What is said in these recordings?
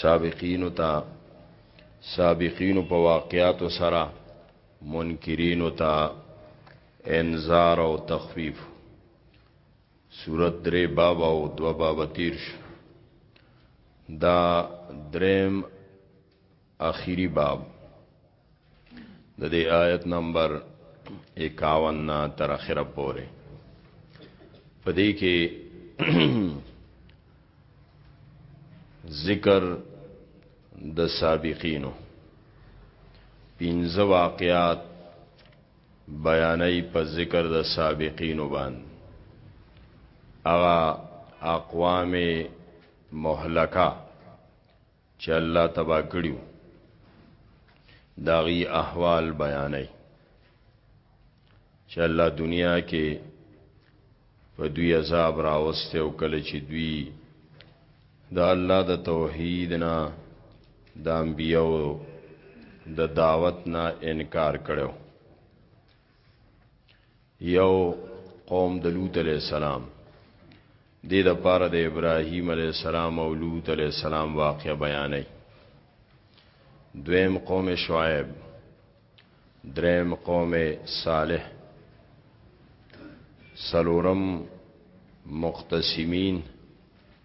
سابقینو ته سابقینو په واقعاتو سره منکرینو ته انذار او تخفیف صورت درې باب او دو باب تیر شو دا دریم اخیری باب د دې آیت نمبر 51 نه تر اخره پورې پدې کې ذکر د سابقینو پنځه واقعات بیانې په ذکر د سابقینو باندې اغا اقوام مهلکه چه الله تباه کړی وو داغی احوال بیانی چه الله دنیا کې په دوی عذاب راوسته او کله چې دوی د الله د توحید نه د انبیو د دعوت نه انکار کړو یو قوم د لوط علی السلام د د پاره د ابراهیم علی السلام او لوط علی السلام واقعه بیانې دویم قوم شعیب دریم قوم صالح سلورم مختصمین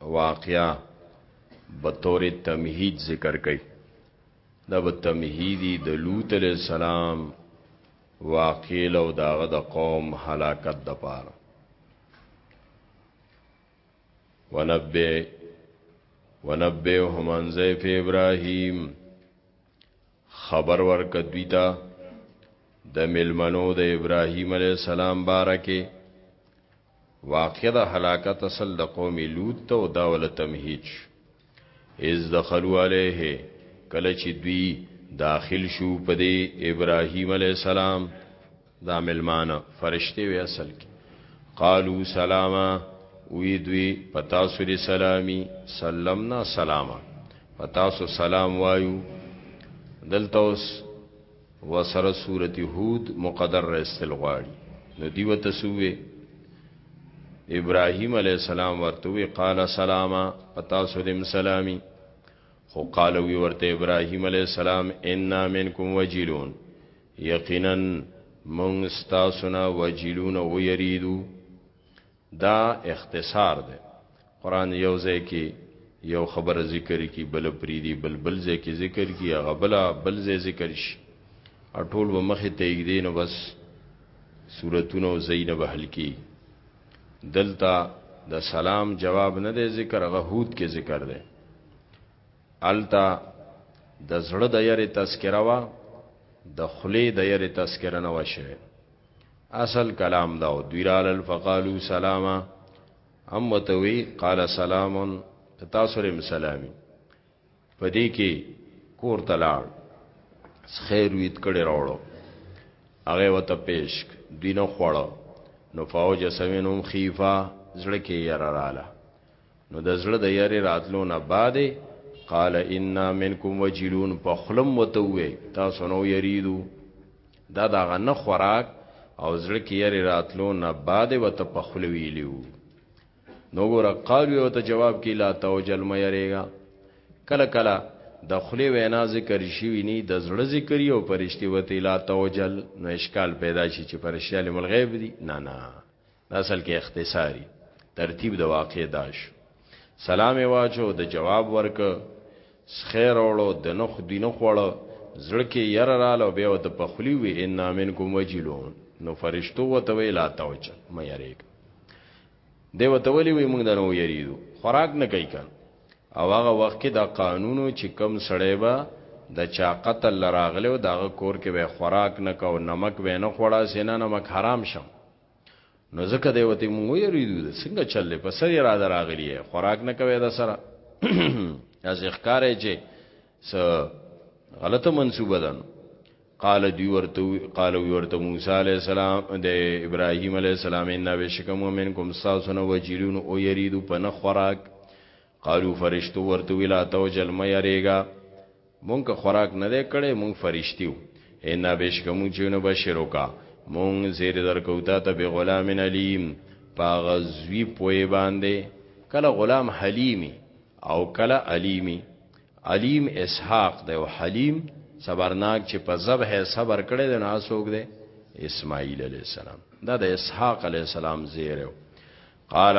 واقعا بطور تمهید ذکر کړي دا به تمهیدی د لوط علی السلام واقعل او داغه د قوم هلاکت د پاره ونبه ونبه هم ان زیف ابراهیم خبر ورک دویتا د ملمنو د ابراهیم علی السلام بارکه واقعه د هلاکت اصل د قوم لوط ته او دا ول تمهید شو اذ دخلوا علیه کله چې دوی داخل شو په دې ابراهیم علی السلام دا ملمانه فرشته وی اصل کې قالو سلاما وی دوی پتا سری سلامی سلمنا سلاما پتا سو سلام وایو دلته اوس و سره سورت هود مقدر رستل غواړي نو دیو تسوي ابراهيم عليه السلام ورته وی قال سلاما پتا سلم سلامي خو قال وی ورته ابراهيم عليه السلام ان منکم وجلون یقینا مونږ تاسو نه وجلون ويريدو دا اختصار ده قران یو ځای کې یو خبر ذکر کی بل پریدي بل بل ځای کې ذکر کی هغه بل بل ځای ذکر شي اټول و مخه تیګدې نو بس سورتونو زین بهل کی دلتا د سلام جواب نه دی ذکر هغه هود کې ذکر دی التا د زړه د یری تذکره وا د خلی د یری تذکره نه وشه اصل کلام دا او دوی رالل فقالو سلاما هم وتوی قال سلام تاسو رم سلامي پدې کې کور تلاړ خیر ویت کړي راوړو هغه وته پیش دینه خوړو نو فوج سمنهم خیفا زړه کې یراراله نو د زړه د یری راتلو نه بعد قال انا منکم وجلون په خلم وتوي تاسو نو یریدو دا دا غنه خوراک او زړه کې یری راتلو نه بعد وت په خلوی لیو نو ګور قال یو ته جواب کې لا توجل مې یریګا کله کله د خلی وینا ذکر شي ویني د زړه ذکر یو پرشتي وته لا توجل نو اشکال پیدا شي چې پرشتي علم الغیب دي نه نه اصل کې اختصاری ترتیب د واقع داش سلام واچو د جواب ورک خیر اورو د نخ دینو خوړو زړه کې ير رااله بیا وت په خلی وی ان امن کوم وجلون نو فرشتو وته وی لا توچ مې یریک دی وته ولی وی موږ درو یریدو خوراک نه کوي کان او هغه وخت کې دا قانونو چې کم سړی با د چا قتل لراغله او داغه کور کې به خوراک نه کو نمک به نه خوړا سینا نمک حرام شم نو ځکه دی وته مونږ یریدو د څنګه چلې په سر را دراغلی خوراک نه کوي دا سره از اخکارې چې س غلطه منسوبه ده قال دی ورته قال وی ورته موسی علی السلام د ابراهیم علی السلام ان بشکم منکم ساسن وجلون او یریدو په نه خوراک قالو فرشتو ورته ویلا توجل مې یریګا مونږ که خوراک نه دی کړی مونږ فرشتی یو انا بېشکه مونږ چې نو بشر وکا مونږ زیر درکو تا ته به غلام علیم پاغه زوی پوی باندې کله غلام حلیمی او کله علیمی علیم اسحاق دی او حلیم صبرناک چې په ذبح صبر کړی دی نو اسوک دی اسماعیل علی السلام دا د اسحاق علی السلام زیره قال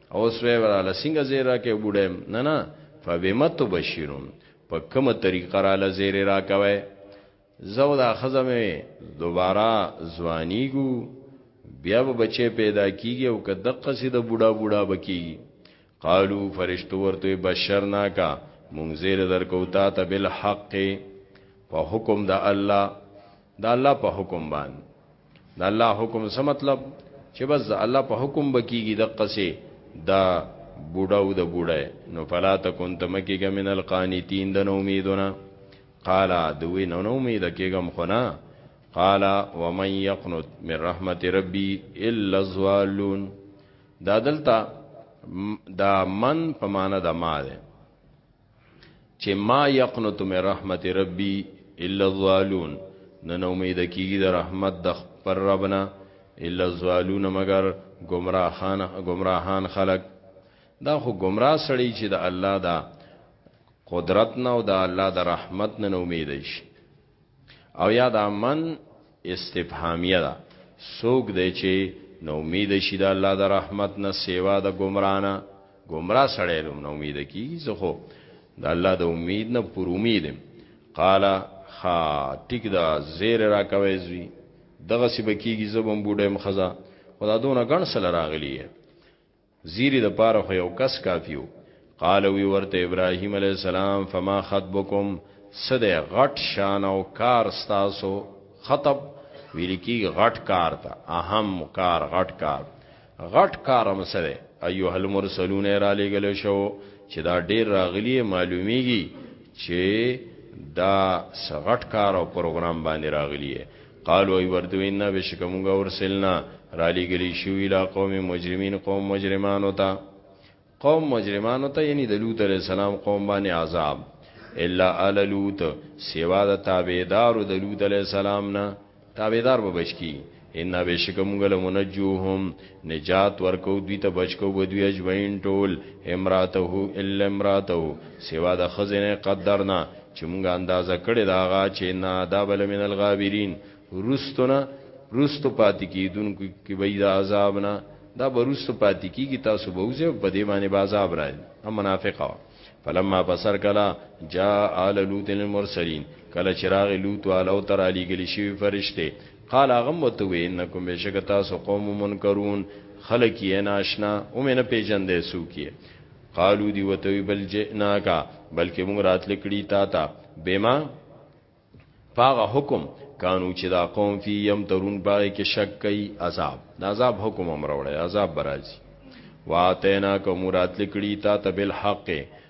او سوی وراله څنګه زیر راکې بوډه نه نه فبما تبشرون په کومه طریقه را لزیر راکوي زو دا خزمه دوباره ځوانیګو بیا به بچي پیدا کیږي او که دقه سي د بوډا بوډا بکی قالو فرشتو ورته بشرنا کا مونږ زیر درکو تا ته بالحق په حکم د الله د الله په حکم باندې دا الله حکم څه مطلب چې بس الله په حکم بکیږي د قصې دا بوډا او د بوډا نو فلا تکون تمکیګه من القانتین د نو امیدونه قال دوی نو نو امید کېګم خو نه قال ومن يقنط من رحمت ربي الا الظالون دا دلته دا من په معنا د ما ده چې ما یقنط من رحمت ربی الا الظالون نن امید کیږي د رحمت د خبر ربنا الا الظالون مگر گمراهان گمراهان خلق دا خو گمراه سړی چې د الله دا قدرت نه او د الله د رحمت نه امید شي او یا دا من استفهامیه ده سوګ دی چې نو امید شي د الله د رحمت نه سیوا د گمرانه گمراه سړی دوم نو امید کی زه خو د الله د امید نه پر امید قال خا ټیک دا زیر را کوي زوی دغه سی بکیږي زبم بوډم خزا خدا دونه ګڼ سره راغلی زیری د پاره خو یو کس کافیو قال وی ورته ابراهیم علیه السلام فما خطبکم څه دی غټ شان او کار ستاسو خطب ویل کی غټ کار ته اهم کار غټ کار غټ کارم سره ایوه المرسلون را لګل شو چې دا ډیر راغلی معلومیږي چې دا سغټ کار او پروګرام باندې راغلی قالو ای ورته ان بشکمږه ورسلنا را لګلی شو اله قوم مجرمین قوم مجرمانو ته قوم مجرمانو ته یعنی د لوط علی السلام قوم باندې عذاب الا ال لوط سیوا د تابعدار د لوط علی السلام نه تابعدار به بچکی ان بشکمږه لمنجوهم نجات ورکو دوی ته بچکو و دوی اجمعین ټول امراته الا امراته سوا د خزنه قدرنا چې مونږه اندازه کړی دا غا چې نه دا بل من الغابرین رستنا رستو پاتې کیدونکو کې به دا عذاب نه دا برست پاتې کیږي تاسو به وځي په دې باندې به عذاب راځي هم منافقه فلما بصر کلا جاء آل لوط المرسلین کلا چراغ لوط والو تر علی گلی شوی فرشته قال هغه هم ورته وویل انکم بېشکه تاسو قوم منکرون خلک یې نااشنا ومې نه پېژندی څوک یې قالو دي ورته وویل بل جئناک بلکې موږ راتلو کړي تا ته بما په هغه حکم کانو چې دا قوم فی یمترون پای کې شک کوي عذاب د عذاب حکم هم راوړی عذاب به راځي واتینا کوم راتلو کړي تا ته بالحق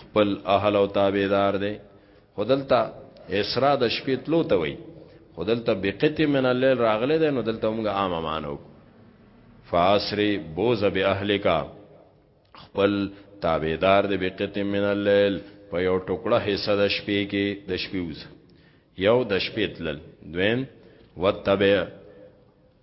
خپل اهل او تابعدار دی خودلته اسرا د شپې تلو ته وای خودلته بقت من الليل راغله ده نو دلته موږ عام مانو فاسری بوز به اهلکا خپل تابعدار دی بقت من الليل په یو ټوکړه حصہ د شپې کې د شپې وز یو د شپې تلل دویم وتبع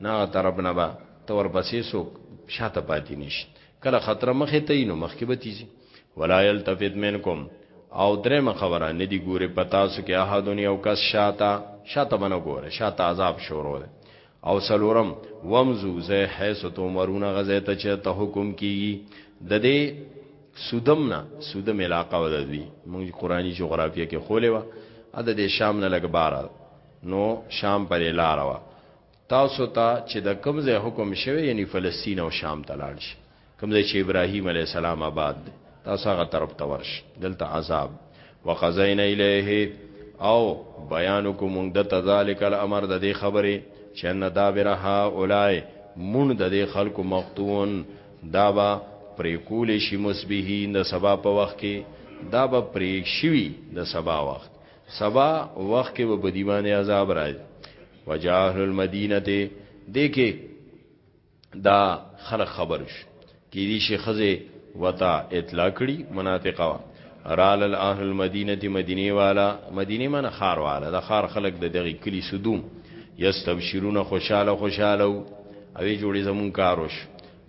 نه هغه طرف نه به ته ورپسې څوک شاته پاتې نشي کله خطر مخې ته نو مخکې به تیزي ولا یلتفت منکم او درېمه خبره نه دی ګوره پتا سو کې احد یو کس شاته شاته بنه ګوره شاته عذاب شروع ده او سلورم ومزو زه حیث تو مرونه غزه ته چې ته حکم کیږي د دې سودم نه سودم علاقه ودوی موږ قرآنی جغرافیه کې خولې و عدد شام نه لګ بار نو شام پر لار وا تاسو ته تا چې د کوم ځای حکم شوی یعنی فلسطین او شام ته لاړ شي کوم ځای چې ابراهیم علی السلام آباد دی تاسو هغه طرف ته ورش دلته عذاب وقزینا الیه او بیان کوم د تذالک الامر د دې خبره چې ان دا برها اولای مون د دې خلکو مقتون دا با پرې کول شي مسبهین د سبا په وخت کې دا به پرې شوی د سبا وخت سبا وخت کې به بدی باندې عذاب راځي وجاهل المدینه ته دیکې دا خلق خبر شي کې دي شي خزه وتا اطلاع کړي مناطقه وا رال اهل المدینه ته مدینه والا مدینه من خار والا د خار خلق د دغه کلی صدوم یستبشرون خوشاله خوشاله او جوړي زمون کاروش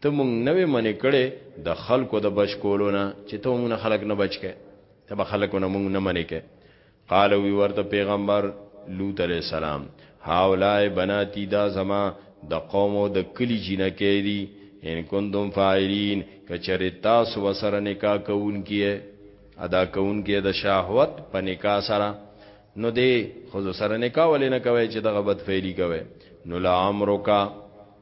ته مونږ نه وې منې کړې د خلکو د بچ کولو نه چې ته مونږ نه خلک نه بچ کې ته به خلکو نه مونږ نه منې کې قال وی ورته پیغمبر لوط علی السلام هاولای بناتی دا زما د قوم او د کلی جنکې دي ان کنتم فاعلین کچری تاسو وسره نکاح کوون کیه ادا کوون کیه د شهوت په نکاح سره نو دی خود سره نکاح ولې نه کوي چې دغه بد فعلی کوي نو لا عمرو کا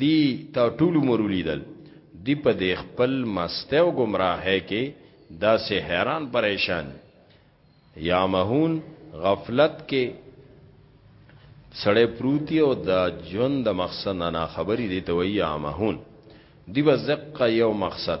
دی تا ټول عمر ولیدل دی په دی خپل مسته او گمراهه کې داسې حیران پریشان یا مهون غفلت کې سړی پروتی او د ژوند د مقصد نه خبرې دي ته وی یا مهون دی بزق یو مقصد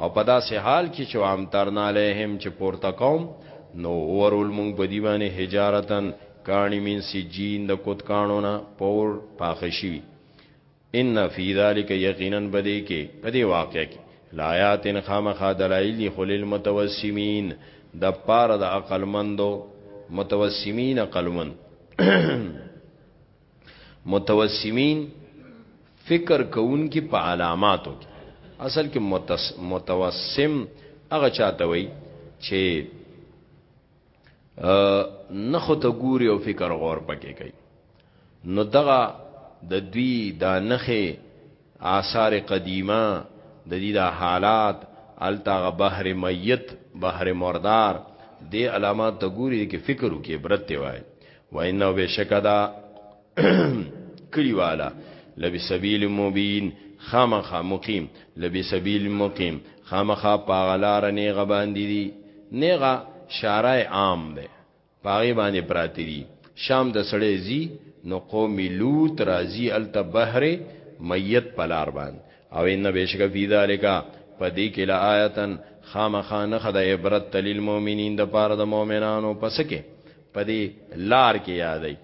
او په داسې حال کې چې امترنا علیهم چې پورته کوم نو ورول مونږ په دی باندې حجارتن کانی من سجین د کوت کانو نه پور پاخشی ان فی ذلک یقینا بدی کې په دی واقع کې لایات خامخا دلائل خلل متوسمین د پار د عقل مندو متوسمین عقل مند متوسمین فکر کوونکي په علاماتو کې اصل کې متوسم هغه چاته وي چې نه خو ته ګوري او فکر غور پکې کوي نو دغه د دوی دا نخې آثار قدیمه د دې د حالات التاغه بحر میت بحر مردار دې علامات ته ګوري کې فکر وکي عبرت دی وای و انه بشکدا کلیوالا لبی سبیل مبین خامخا مقیم لبی سبیل مقیم خامخا پاغلار نیغه باندې دي نیغه شارع عام ده پاغي باندې پراتی دي شام د سړی زی نو قوم لوط رازی الته بحر میت پلار باند او ان بشک فی ذالک پدې کې لا آیتن خامخانه خد عبرت تلیل مؤمنین د پاره د مؤمنانو پسکه پدې لار کې یادای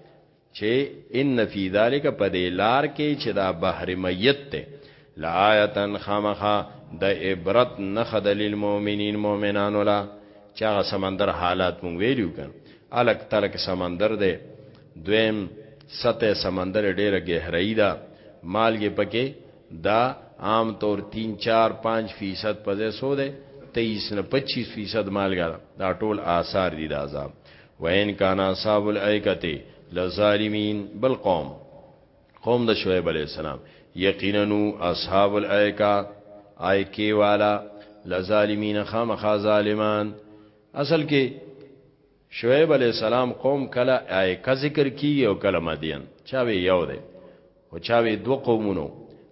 چې ان فی ذلک په دې لار کې چې دا بحر میت ته لآیتن خامخا د عبرت نخ د للمؤمنین مؤمنانو لا چا سمندر حالات مونږ ویلو کن الک تلک سمندر دی دویم سطح سمندر ډیره گہرائی ده مالګه پکې دا عام طور 3 4 5 فیصد پځې سو ده 23 نه 25 فیصد مالګه دا ټول آثار دي د عذاب وین کان اصحاب الایکته لظالمین بل قوم قوم د شعیب علی السلام یقینا اصحاب الایکا ایکی والا لظالمین خامخا ظالمان اصل کې شعیب علی السلام قوم کله ایکا ذکر کیږي او کله مدین چا وی یو دی او چا وی دو قومونو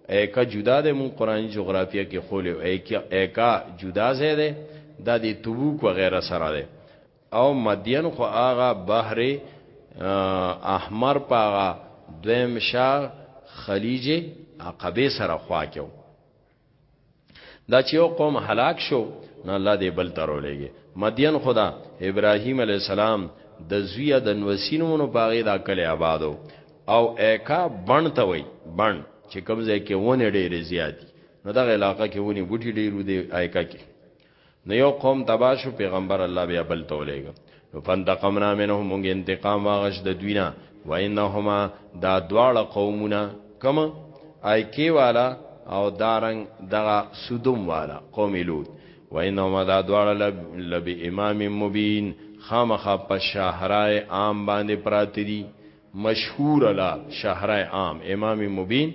ایکا جدا ده مون قرآنی جغرافیه کې خول ایکا جدا زه ده دا دی تبوک وغیره سره ده او مدین خو هغه بحر احمر په هغه دویم شا خلیج عقبه سره خوا کېو دا چې یو قوم هلاک شو نو الله دې بل تر ولېږي مدین خدا ابراهیم علی السلام د زویا د نوسینونو باغې دا کلی آبادو او اکا بڼ ته وای بڼ چې کوم ځای کې ونه ډېرې زیات نو دغه علاقه کې ونی بوټي ډېرو دی اکا کې نو یو قوم تبا شو پیغمبر الله بیا بل تولیګ نو فانتقمنا منهم موږ انتقام واغش د دوینا وانهما دا دواړه قومونه کما ایکی والا او دارنګ دغه سودوم والا قوم لوط وانهما دا دواړه لبی امام مبین خامخ په شهرای عام باندې پراتی دي مشهور لا شهرای عام امام مبین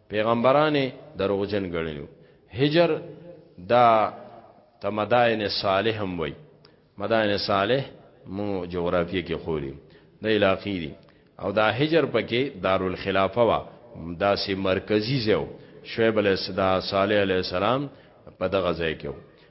پیغمبران دروغجن ګڼلو هجر دا ته مدائن صالح هم وای مدائن صالح مو جغرافیه کې خوري د علاقې دي او دا هجر پکې دارالخلافه وا دا سي مرکزی زو شعیب علیہ السلام صالح علیہ السلام په دغه ځای کې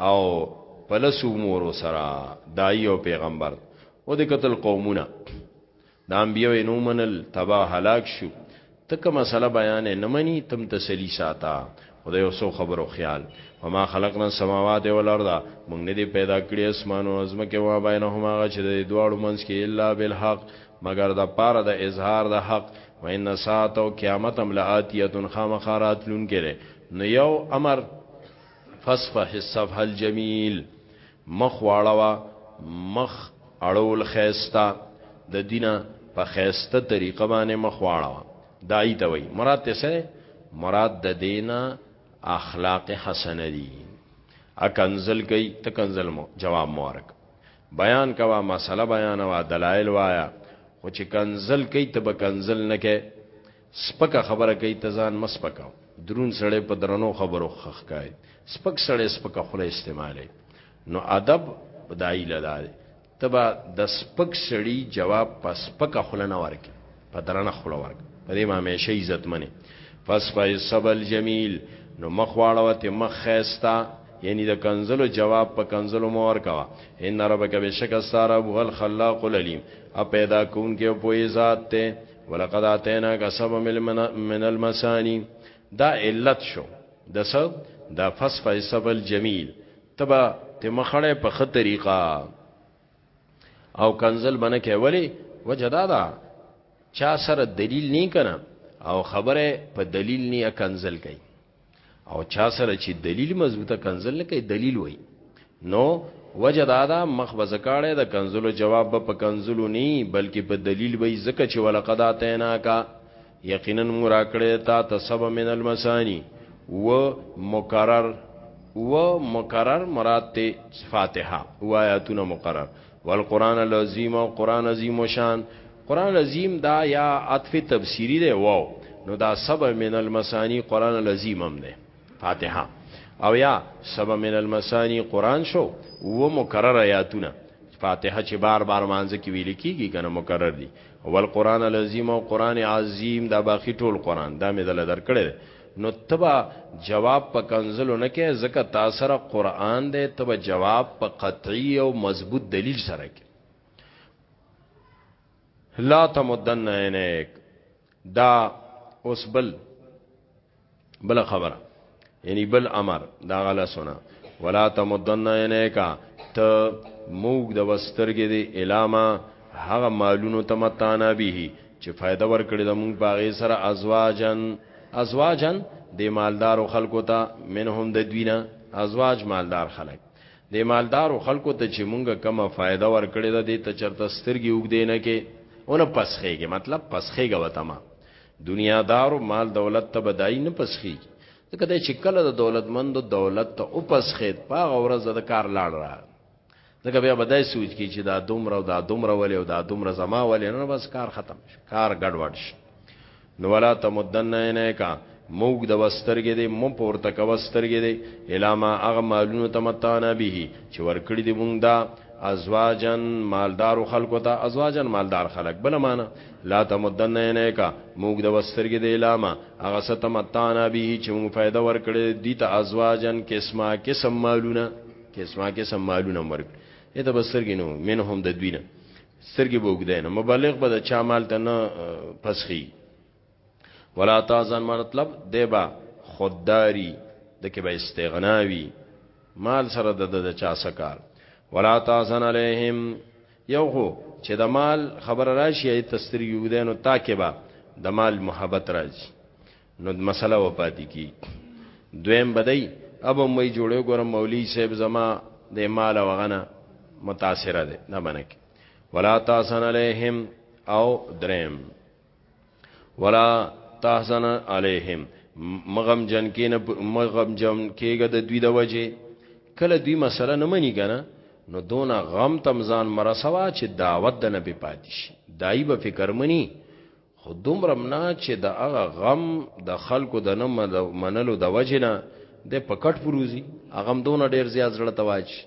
او پلس امور سره دای او پیغمبر او د قتل قومونه د انبیو نو منل تبا هلاک شو تک مسله بیان نه منی تم تسلی ساته خدای اوسو خبرو خیال وما خلقنا السماوات والارض موږ نه دی پیدا کړی اسمانو ازمکه وا بینهما غچ د دواړو منځ کې الا بالحق مگر د پاره د اظهار د حق وان ساعت او قیامت هم لاتیه خامخارات لون کړي نو یو امر فصفح الصفح الجمیل مخ واړوا مخ اړول خيستا د دینه په خيسته طریقه باندې مخ واړوا دای ته وای مراد ته سره مراد د دینه اخلاق حسنه دي اکنزل کوي ته کنزل مو جواب مورک بیان کوا مسله بیان وا دلایل وایا خو چې کنزل کوي ته به کنزل نه کوي سپکه خبره کوي ته ځان مه سپکه درون سړی په درنو خبرو ښه ښکاري سپک سړی سپکه خوله استعمالوي نو ادب د عیله دا دی ته به د سپک سړي جواب په سپکه خوله نه ورکې په درنه خوله ورک په دې به همیشه عزتمنې فصفه صب الجمیل نو مخ واړوه ته مخ ښایسته یعنی د کنزلو جواب په کنزلو مو ورکوه ان ربک بشک سارب هو الخلاق العلیم ا پیدا کون کې په ذات ته ولقد اتینا کا سب من المسانی دا علت شو د سب دا فصف سب الجمیل تبا ته مخړه په خه طریقه او کنزل بنه کې ولی وجدا دا چا سره دلیل نه کنه او خبره په دلیل نه کنزل کوي او چا سره چې دلیل مضبوطه کنزل نه کوي دلیل وای نو وجه دا دا مخ به زکاړه د کنزلو جواب به په کنزلو نه بلکې په دلیل به زکه چې ولقد اتینا کا یقینا مورا کړه تا تسب من المسانی و مکرر و مکرر مراد ته فاتحه و آیاتونه مقرر والقران العظیم او قران عظیم شان قران عظیم دا یا عطف تفسیری دی واو نو دا سب من المسانی قران العظیم هم دی فاتحه او یا سب من المسانی قران شو و مکرر آیاتونه فاتحه چې بار بار مانځ کې ویل کیږي کنه مکرر دي والقران العظیم او قران عظیم دا باقی ټول قران دا مې دل درکړل نو ته به جواب په کنزلو نه کې ځکه تا سره قرآن دی ته به جواب په قطعی او مضبوط دلیل سره کې لا تمدن عینیک دا اوس بل بل خبره یعنی بل امر دا غلا سنا ولا تمدن عینیک ته موږ د وسترګې دی الاما هغه مالونو تمتانا به چې فائدہ ورکړي د موږ باغې سره ازواجن ازواجن د مالدارو خلکو ته منهم د دوینه ازواج مالدار خلک د مالدارو خلکو ته چې مونږه کومه فائدہ ورکړې ده د ته چرته سترګي وګدې نه کې اون پسخېږي مطلب پسخېږي وته ما دنیا دارو مال دولت ته بدای نه پسخېږي ځکه چې کله د دولتمند دولت ته او پسخېد پاغه ورځ د کار لاړ را ځکه بیا به دای سوچ کی چې دا دومره او دا دومره ولې او دا دومره زما ولې نه بس کار ختم شي کار ګډوډ شي نو ولا تمدن نه کا موګ د وسترګې دې مو پورته کا وسترګې دې الاما اغه مالونو تمتانا به چې ورکړي دې مونږ دا ازواجن مالدار خلکو ته ازواجن مالدار خلک بل معنا لا تمدن نه کا موګ د وسترګې د الاما هغه ستمتانا به چې موږ فائدہ ورکړي دي ته ازواجن قسمه قسم مالونه کسما کسم مالونه مرګ اته بسرګې نو مين هم د دوی نه سرګې بوګدای نه مبالغ به د چا مال ته نه پسخي ولا تازن مطلب دیبا خودداری د کې به استغناوي مال سره د د چا سکار ولا تازن علیهم یو خو چې د مال خبر راشي ایت تستری یودنو تاکي با د مال محبت راځي نو مسله و پاتې کی دویم بدای اب مې جوړو ګورم مولوی صاحب زما د مال وغنه متاثر ده نه بنک ولا تاسن علیہم او درم ولا تاسن علیہم مغم جن کې نه مغم جن کېګه د دوی د وجه کله دوی مسله نه منی کنه نو دون غم تمزان مرسوا چې دعوت د نبی پاتې شي دای به فکر منی خو دومره هم نه چې د هغه غم د خلکو د نه منلو د وجې نه دی په کټ پروزي، هغه هم دونه ډېر زیات زړه ته وایي چې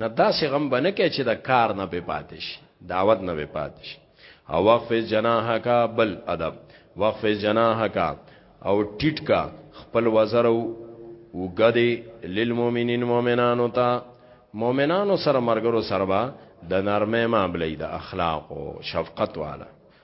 نه داسې غم به نه کوي چې د کار نه به پاتې شي، دعوت نه به پاتې شي. او واخفض جناحک بل ادب واخفض جناحک او ټیټ کا خپل وزر وګدې للمؤمنین مؤمنانو ته مؤمنانو سره مرګرو سره به د نرمه معاملې د اخلاق او شفقت والا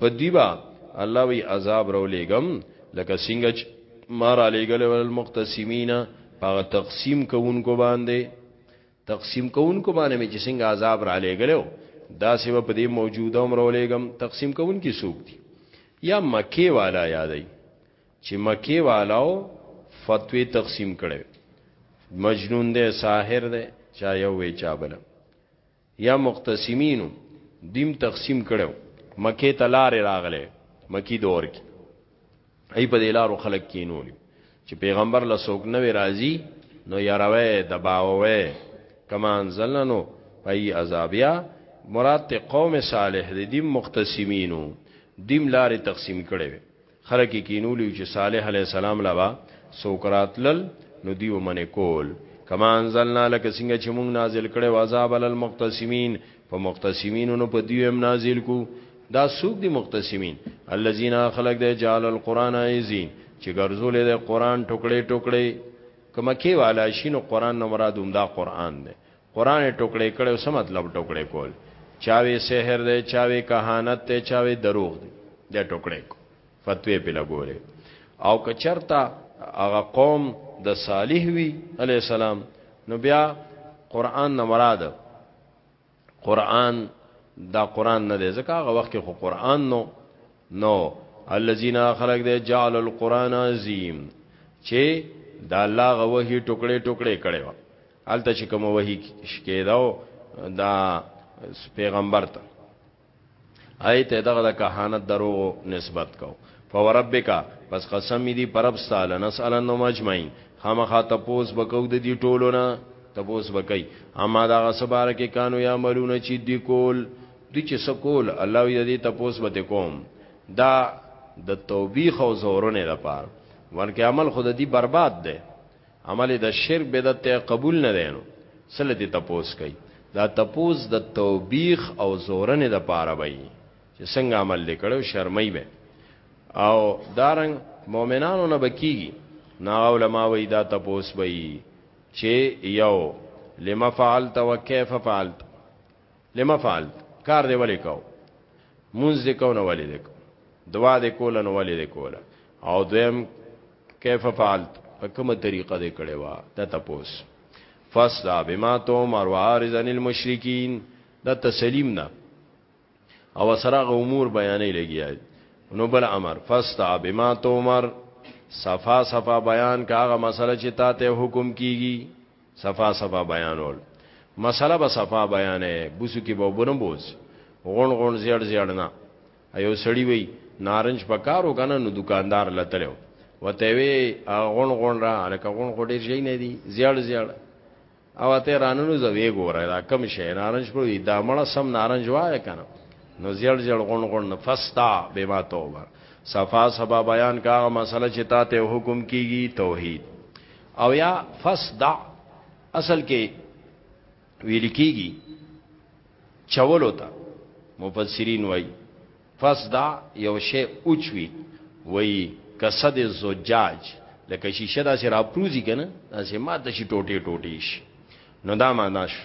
په دیبا الله وی عذاب رو لګم لکه څنګه چې مار علی گله ول مختصمین هغه تقسیم کوونکو باندې تقسیم کوونکو باندې مې چې څنګه عذاب را لګلو دا سیو په دې موجوده عمر ولېګم تقسیم کوونکي سوق دي یا مکی والا یادای چې مکی والاو فتوی تقسیم کړي مجنون دی ساحر دی چا یو وی چا بل یا مقتسمینو دیم تقسیم کړو مکه ته لارې راغله مکی دور کې ای په دې لارو خلک کینول چې پیغمبر له سوک نه راځي نو یاروي دباوي کما انزلنو پای عذابیا مراد ته قوم صالح دې دیم مقتسمینو دیم لارې تقسیم کړي خلک یې کینولي چې صالح علیه السلام له به څوک راتلل نو دوی به منې کول کما انزلنا لکه څنګه چې موږ نازل کړی و عذاب علی المقتسمین په مقتسمینو نو په دوی هم نازل کو دا څوک دي مقتسمین الذين خلق د جعل القرآن عزین چې ګرځولې د قرآن ټوکړې ټوکړې کما کې والا شینو قرآن نو مراد هم دا قرآن دی قران ټوکړې کړو څه مطلب ټوکړې کول چاوي سحر دی چاوي کهانت ته چاوي دروغ دی د ټوکړې کو فتوی په لګولې او کچرتا هغه قوم د صالح وی علی السلام نو بیا قران نه مراد قران دا قران نه دی ځکه هغه وخت کې خو قران نو نو الذين خلق دې جعل القران عظیم چې دا الله غوهي ټوکړې ټوکړې کړي هلته چې کوم وحی شکیداو دا پیغمبر ته آیت دغه د کهانت دروغ نسبت کو فوربک پس قسم دی پرب سال نسالن مجمعین خامخا تپوس بکو د دی ټولو نه تپوس بکای اما دا غسبار کې کانو یا ملون چې دی کول دی چې سکول الله دې تپوس به کوم دا د توبیخ او زورونه لپاره ورکه عمل خود دی برباد ده عمل د شرک بدعت ته قبول نه دی نو سله دې تپوس کوي دا تپوس د توبیخ او زورنې د پاره وي چې څنګه عمل لیکړو شرمای به او دارنګ مؤمنانو نه بکیږي نا علماء وی دا تپوس وي چې یو لما فعلت وکيف فعلت لما فعلت کار دی ولې کو مونږ دې کو نه ولې دې کو دوا دې کول نه ولې دې کول او دویم کیف فعلت په کومه طریقه دې کړې وا دا تپوس فصلا بما تو مر وارزن المشرکین دا تسلیم نه او سره امور بیانې لګیا نو بل امر فصلا بما تو مر صفا صفا بیان کاغه مسله چې تا ته حکم کیږي صفا صفا بیانول مسله به صفا بیانې بوسو کې به وبنه بوز غون غون زیړ زیړ نه ایو سړی وی نارنج پکارو کنه نو دکاندار لتلو وته وی غون غون را الکه غون غو ډیر شي نه دی زیړ زیړ او ته رانونو زوی ګوره دا کم شي نارنج په دا مړه سم نارنج وای کنه نو زیړ زیړ غون غون فستا بما توبه صفا صفا بیان کا مسله چې تا ته حکم کیږي توحید او یا فصدع اصل کې ویل کیږي چولو ته مفسرین وای فصدع یو شی اوچوي وای کسد زجاج لکه شیشه دا سره پروزی کنه دا سه ماته شي ټوټي ټوټي شي نو دا معنی شو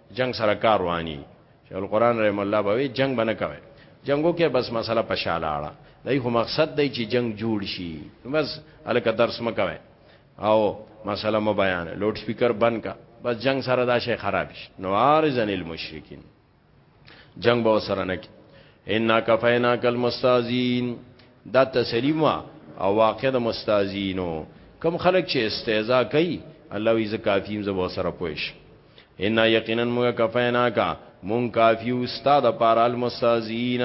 جنگ سره کار رواني شیخ القران رحم الله به جنگ بنه کوي جنگو کې بس مسله پښاله اړه دای خو مقصد دی چې جنگ جوړ شي بس الکه درس مکوي او مسله مو بیان لوډ سپیکر بند کا بس جنگ سره دا شی خراب شي نو ارزن المشرکین جنگ به سره نه کی ان کفینا کل مستازین دا تسلیم او واقع د مستازینو کم خلک چې استهزاء کوي الله وی ز کافیم ز سره پوښ انا یقینا موږ کفینا کا مون کافی استاد پار المستازین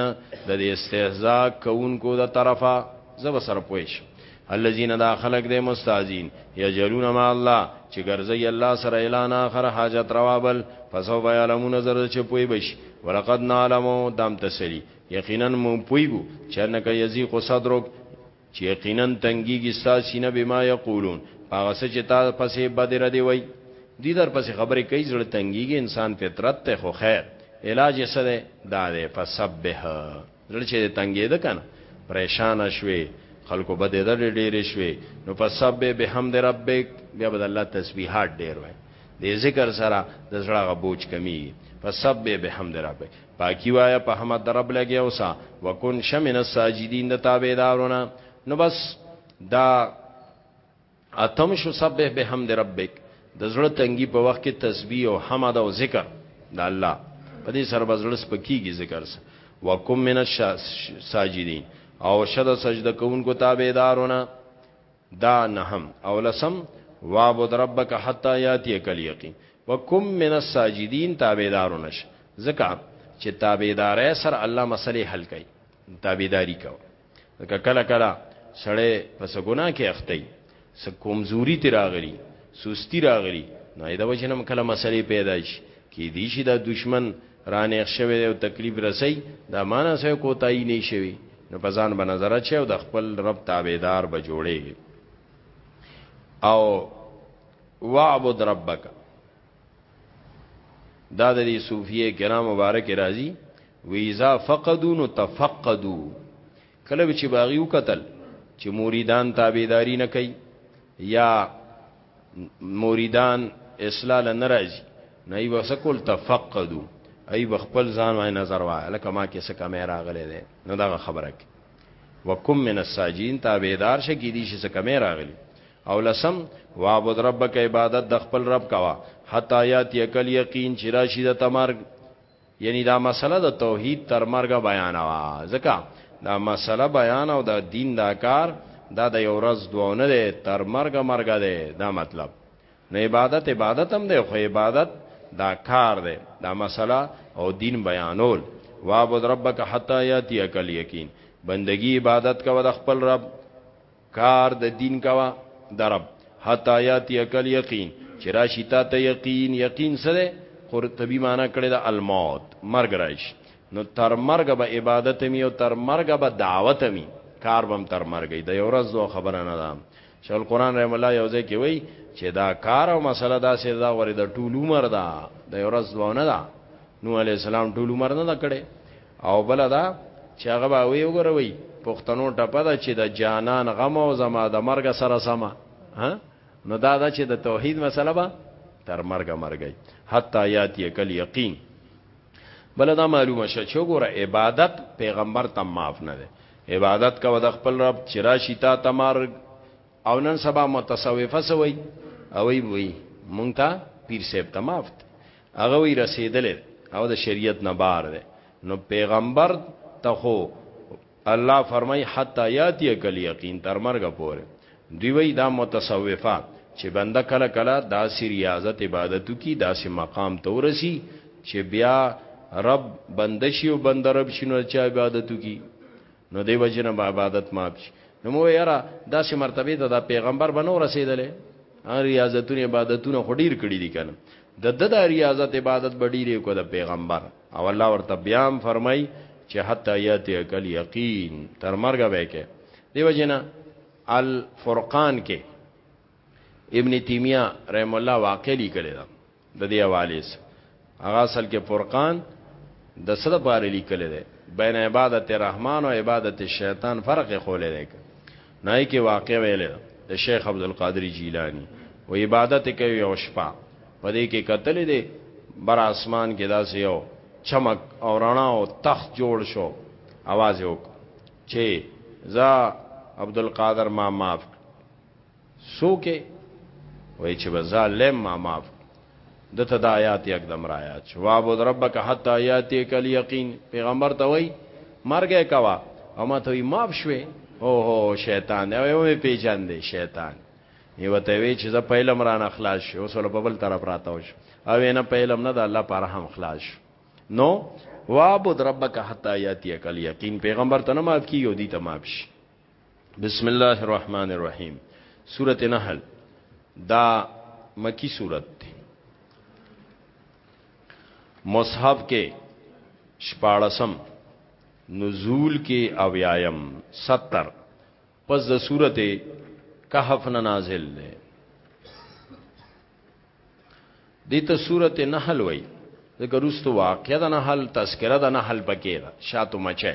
د دې استهزاء کوونکو د طرفه زب سره پويش الذين دا خلق د مستازین یجلون مع الله چې ګرځي الله سره اعلان اخر حاجت روابل فسو بیا لمون زر چې پوي بش ولقد نعلمو دام تسلی یقینا مون پويګو چې نه کوي یزي کو صدرک چې یقینا تنګیږي ستا سینه بما یقولون هغه څه چې تا پسې بدره دی وای دی در پسې خبرې کوي زړه تنګیږي انسان فطرت ته خو خیر علاج یې څه دی دا دی فسبح زړه چې تنګېده کنه پریشان شوي خلکو بده د ډېرې شوي نو فسبح بحمد ربک بیا به الله تسبیحات ډېر وای دې ذکر سره د زړه غبوج کمی فسبح بحمد ربک پاکی وایه په حمد رب لګي اوسه وکون شمن الساجدین د تابعدارونه نو بس دا اتم شو سبح بحمد ربک د زړه تنګي په وخت کې تسبیح او حمد او ذکر د الله په دې سره بزړه سپکیږي ذکر سره وکم من الساجدین او شد سجده کوونکو تابعدارونه دا نهم او لسم وعبد ربک حتا یاتی کل یقین وکم من الساجدین تابعدار نش زکا چې تابعدار سر الله مسلې حل کړي تابعداری کو زکا کلا کلا سړې پس ګنا کې اختی س کمزوري تی راغلی سستی راغلی نو دا وجنم کله مسلې پیدا شي کې دی شي دا دشمن رانیغ شوی دی او تکلیف رسوي دا معنی سه کوتاهي نه شوي نو په ځان به نظر اچي او د خپل رب تابعدار به جوړيږي او واعبد ربک دا د دې صوفیه کرام مبارک راضي ویزا فقدو نو تفقدو کله چې باغیو قتل چې مریدان تابعداري نه کوي یا موریدان اصلاح لنه راځي نه ای وسکول تفقدو ای بخپل ځان وای نظر وای لکه ما کې څه کمه راغله ده نو دا خبره کې وکم من الساجین تابعدار شه کې دي چې څه کمه راغلی او لسم وعبد ربک عبادت د خپل رب کوا حتا یات یکل یقین چې راشي د تمر یعنی دا مسله د توحید تر مرګه بیانه وه ځکه دا مسله بیان او دا دین دا کار دا د یو ورځ دوه نه دی تر مرګه مرګه دی دا مطلب نو عبادت عبادت هم دی خو عبادت دا کار دی دا مسله او دین بیانول وعبد ربک حتا یاتی اکل یقین بندگی عبادت کوه د خپل رب کار د دین کوا درب حتا یاتی اکل یقین چې راشي تا ته یقین یقین سره قرطبی معنا کړی دا الموت مرګ راشي نو تر مرګ به عبادت می او تر مرګ به دعوت می کار بم تر مرګ دی یو ورځ دوه خبره نه ده شیخ القران رحم الله یو ځای کې وای چې دا کار او مسله دا سره دا غوړي د ټول عمر دا د یو ورځ دوه نه ده نو علی السلام ټول عمر نه دا کړي او بله دا چې هغه به وی وګوره وی پښتنو ټپه ده چې د جانان غم او زما د مرګ سره سما نو دا دا چې د توحید مسله به تر مرګ مرګي حتا یات یکل یقین بل دا معلومه شه چې ګوره عبادت پیغمبر ته معاف نه ده عبادت کا د خپل رب چې راشي تا تمر او نن سبا متصوفه سوی او وی وی مونږ ته پیر صاحب ته مافت هغه وی رسیدل او د شریعت نه بار ده نو پیغمبر ته خو الله فرمای حتا یاتی کل یقین تر مرګ پورې دوی وی دا متصوفه چې بنده کله کله داسې ریاضت عبادتو کی داسې مقام ته ورسی چې بیا رب بندشي او بندرب شنو چا عبادتو کی نو دی وجنه به عبادت ماپ شي نو مو یاره داسې مرتبه ته دا پیغمبر بنو رسیدلې ان ریاضتونه عبادتونه خډیر کړی دي کنه د د د ریاضت عبادت بډیره کو د پیغمبر او الله ورته بیا فرمای چې حتا یاتی کل یقین تر مرګ به کې دیو جنا الفرقان کې ابن تیمیه رحم الله واقع لیکلی دا د دې حواله سره هغه اصل کې فرقان د صد بار لیکل دی بین عبادت الرحمن او عبادت الشیطان فرق خولې دی نه کې واقع ویل د شیخ عبد القادر جیلانی و عبادت کوي او شپه په دې کې قتل دی بر اسمان کې داسې یو چمک او رڼا او تخت جوړ شو आवाज وک چې زا عبد القادر ما معاف څوک وای چې به ظالم ما معاف د ته د آیات یک دم را یاد شو وعبد ربک حتا یاتی کل یقین پیغمبر ته وای مرګه کوا او ما ته معاف شوې او هو شیطان دی او مې پیجن دی شیطان یو ته وی چې زه پهلم را نه خلاص شو اوس ول په بل طرف راتاو شو او نه پهلم نه د الله پر هم خلاص شو نو وعبد ربک حتا یاتی کل یقین پیغمبر ته نه معاف کیږي او دي ته معاف شي بسم الله الرحمن الرحیم سورته نحل دا مکی سورت دی مصحف کې شپاړسم نزول کې اویایم 70 پس د سورته کهف نه نازل دی دته سورته نحل وای ذکر واستو واقعا د نحل تذکرہ د نحل پکې ده شاتو مچه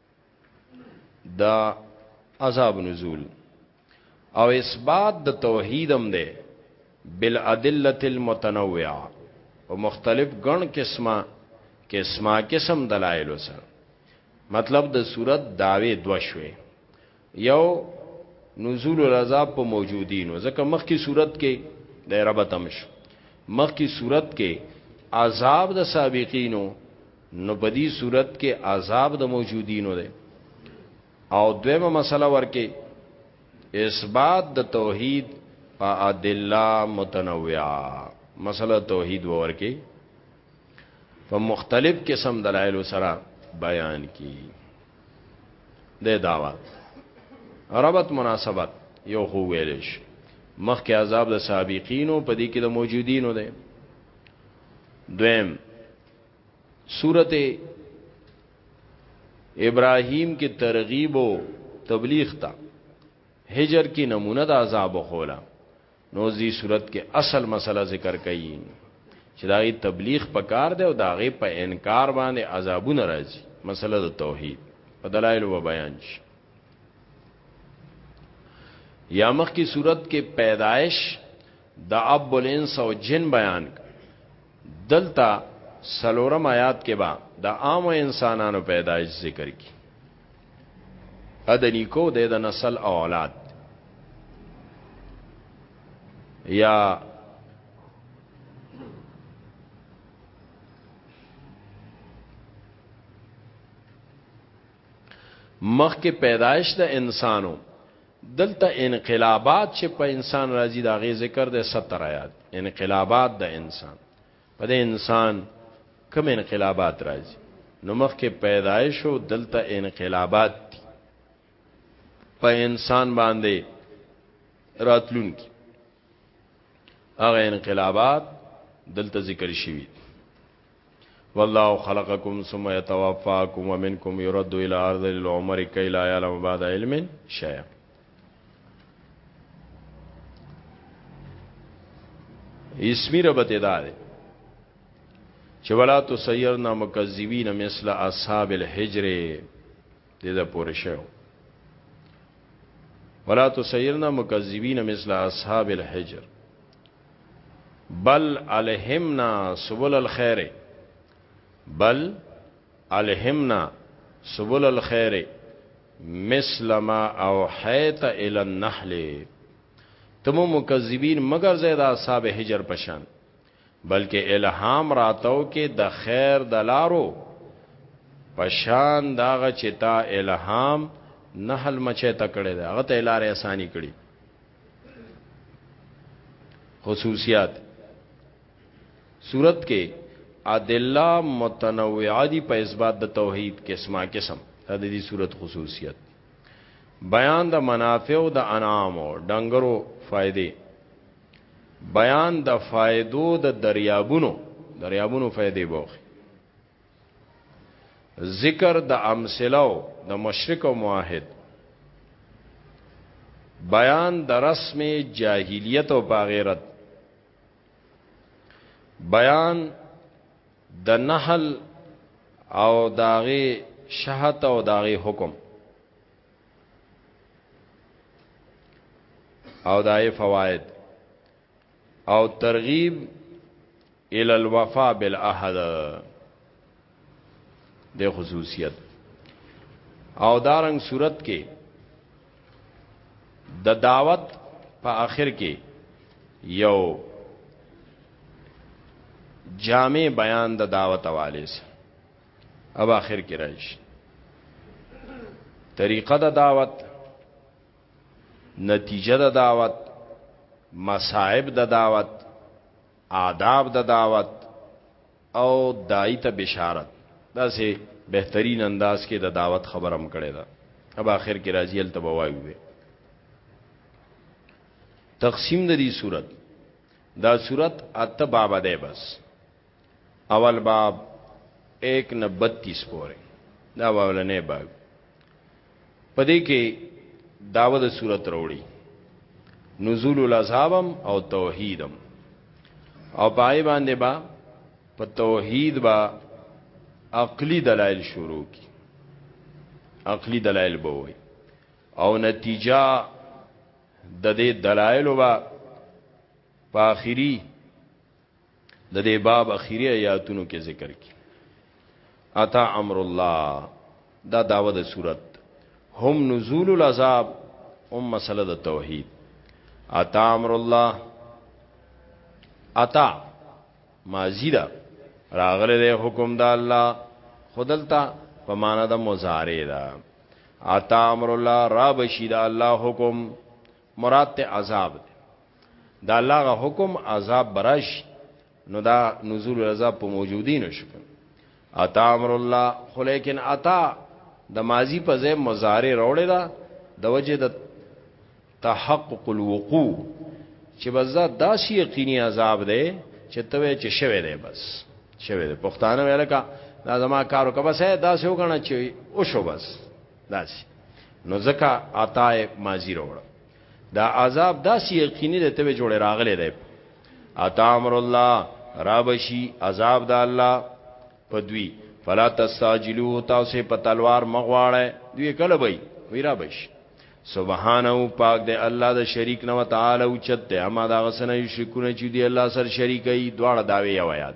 دا عذاب نزول او اثبات د توحیدم ده بالادله المتنوعه او مختلف ګڼ قسمه قسمه قسم دلایل سره مطلب د صورت داوی دوشوي یو نزول العذاب په موجودینو ځکه مخکې صورت کې د ربط امش مخکې صورت کې عذاب د سابقینو نو په دې صورت کې عذاب د موجودینو دی او دویمه مسله ورکه اثبات د توحید په ادله متنوعه مسله توحید ورکه په مختلف قسم دلایل سره بیان کی د داوا ربط مناسبت یو خو ویلش مخکې عذاب د سابقینو په دې کې د موجودینو ده دویم سورته ابراهیم کې ترغیب او تبلیغ تا هجر کې نمونه د عذاب خوله نو زی صورت کې اصل مسله ذکر کړي چې دا تبلیغ پکار دی او دا غي په انکار باندې عذابونه راځي مسله د توحید په دلایل و بیان شي یا مخ کی صورت کې پیدایش د اب الانس او جن بیان دلتا سلورم آیات کې با د عام انسانانو پیدایش ذکر کی ا د نیکو د د نسل او اولاد یا مخ کې پیدایش د انسانو دلته انقلابات چې په انسان راځي دا غي ذکر د 70 آیات انقلابات د انسان په دې انسان کوم انقلابات راځي نو مخکې پیدایش او دلته انقلابات دي په انسان باندې راتلونکي هغه انقلابات دلته ذکر شوي والله خلقکم ثم يتوفاكم ومنكم يرد الى ارض العمر كي لا يعلم بعد علم شيئا اسمی ربط ادا ده چې ولا تو سیرنا مکذبین مثل اصحاب الحجر دې دا پوره شو ولا تو سیرنا مکذبین مثل اصحاب الحجر بل الهمنا سبل الخير بل الهمنا سبل الخير مثل ما اوحيت الى النحل تمو مکذبین مگر زید اصحاب حجر پشان بلکې الهام راتاو کې د خیر د لارو پشان داغه چې تا الهام نحل مچه تکړه ده هغه ته لارې اسانی کړي خصوصیات صورت کې ادله متنوعه دي په اثبات د توحید قسمه قسم دا د دې صورت خصوصیت بیان د منافع او د انعام او ډنګرو فائدې بیان د فائدو د دریابونو دریابونو فائدې بوخي ذکر د امثلو د مشرک او موحد بیان د رسم جاهلیت او باغیرت بیان د نحل او داغه شهادت او داغه حکم او دای فواید او ترغیب ال الوفا بالعهد د خصوصیت او دارنګ صورت کې د دا دعوت په آخر کې یو جامع بیان د دعوت حواله سره اب آخر کې راشي طریقه د دعوت نتیجه د دعوت مصائب د دعوت آداب د دعوت او دای ته بشارت دا سه بهترین انداز کې د دعوت خبرم کړی دا اب اخر کې راځي ال تبوایو به تقسیم د دې صورت دا صورت اته باب ده بس اول باب 1 نه 32 پورې دا اولنې باب پدې کې داوه د صورت وروړي نزول العذابم او توحیدم او پای باندې با په توحید با عقلی دلایل شروع کی عقلی دلایل به وي او نتیجه د دې دلایل با په اخیری د دې باب اخیری آیاتونو کې ذکر کی اتا امر الله دا داوه د صورت هم نزول العذاب هم مسله د توحید اتا امر الله اتا ماضی دا راغله د حکم د الله خودلتا په معنا د مضارع دا اتا امر الله را بشید الله حکم مراد ته عذاب دی دا الله غ حکم عذاب براش نو دا نزول العذاب په موجودی نشو اتا امر الله خو لیکن اتا د ماضی په ځای مضارع راوړی دا د وجه د تحقق الوقوع چې بزا داسې یقیني عذاب دی چې توې چې شوه دی بس شوه دی پښتانه ویل کا دا زما کارو کا بس دا سه وګڼه چې او شو بس داسې نو ځکه عطا ماضی راوړ دا عذاب داسې یقیني دی ته جوړ راغلی دی عطا امر الله رابشي عذاب د الله په دوی فلا تستعجلوا تاسو په تلوار مغواړی دوی کله وي وی رابش سبحانه پاک دی الله د شریک نه وتعالى او چت دی اما دا غسنه شکونه چې دی الله سر شریکي دواړه داوی یو یاد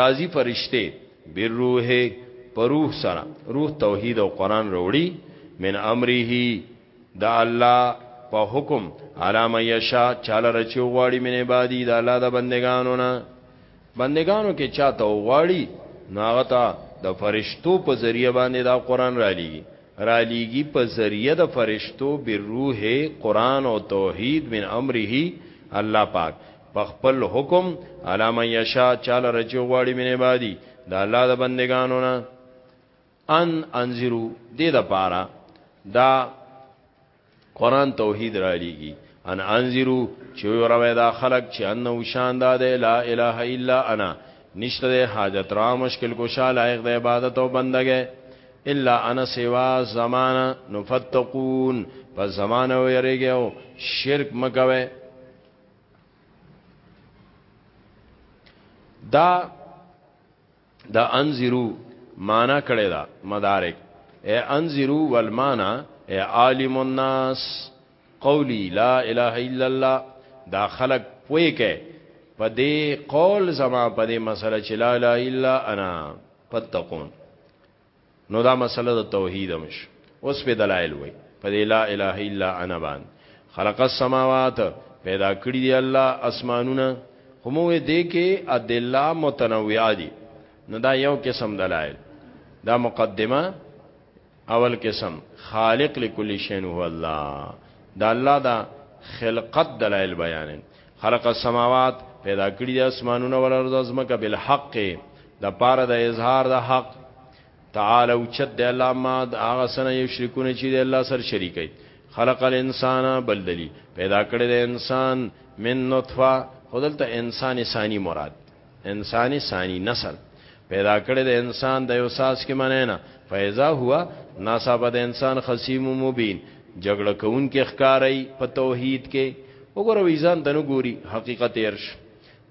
راضی فرشته بالروح پر روح سره روح توحید او قران وروړي من امره دا الله په حکم علامه یشا چاله رچو غواړي من عبادی دا الله د بندگانو نه بندگانو کې چاته غواړي ناغه تا د فرشتو په ذریعہ باندې دا قران را لېږي را لېږي په ذریعہ د فرشتو بالروح قران او توحید من امره الله پاک په خپل حکم علامه یشا چاله رچو غواړي مینه بادي د الله د بندگانو نه ان انذرو دې د پاره دا قران توحید را لېږي ان انذرو چې وروي دا خلق چې ان او شان دا ده لا اله الا انا نشته ده حاجت را مشکل کو شا لایق د عبادت او بندګه الا انا سوا زمانہ نفتقون په زمانہ ويریږي او شرک مکوي دا دا انذرو معنا کړی دا مدارک اے انذرو والمانا اے عالم الناس قولی لا اله الا الله دا خلق پوی کې په دې قول زما په دې مسله چې لا اله الا انا فتقون نو دا مسله د توحید هم شو اوس په دلایل وای په لا اله الا انا باندې خلق السماوات پیدا کړی دی الله اسمانونه خو مو دې کې ادله متنوعه دي نو دا یو قسم دلایل دا مقدمه اول قسم خالق لكل شيء هو الله دا الله دا خلقت دلایل بیانې خلق السماوات پیدا کړی د اسمانونو ولرد ازمکه بالحق د پاره د اظهار د حق تعالی او چت د الله ما د هغه سره یو شریکونه چې د الله سره شریکي خلق الانسان بلدلی پیدا کړی د انسان من نطفه خدلته انسان ثانی مراد انساني ثاني نسل پیدا کړی د انسان د یو ساس کې مننه فیضا هوا ناصابه د انسان خصیم مبین جګړه کون کې ښکارای په توحید کې وګوره ویزان دنو ګوري حقیقت ارش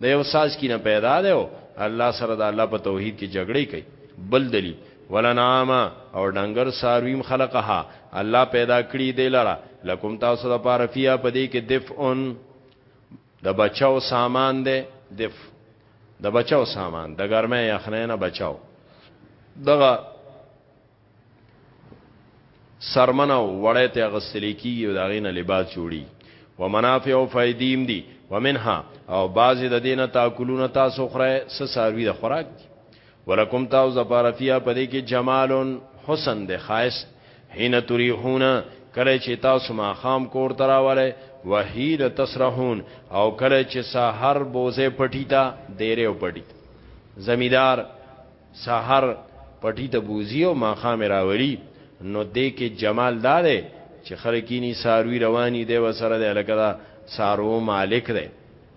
د یو ساس کې نه پیدا دی او الله سره د الله په توحید کې جګړه کوي بل دلیل ولنعام او ډنګر سارویم خلقها الله پیدا کړی دی لره لکم تاسو د پاره فیا پدې کې دفعن د بچاو سامان دی دف د بچاو سامان د ګرمه یخنه نه بچاو دغه سرمنه وړه ته غسل کیږي او داغې نه لباس جوړي ومنافع او فائدیم دي ومنها او بعضی د دینه تاکلون تاسو خره سساروی د خوراک دي ولکم تاو زپاره فیا پدې کې جمالون حسن د خاص حين تريحون کله چې تاسو ما خام کور تراواله وحید تسرحون او کله چې سحر بوزه پټی تا دیره او پټی زمیدار سحر پټی ته بوزي او ما خام راولي نو دې کې جمال دا دی چې خلکینی ساروی رواني دی وسره دی لکه دا سارو مالک دی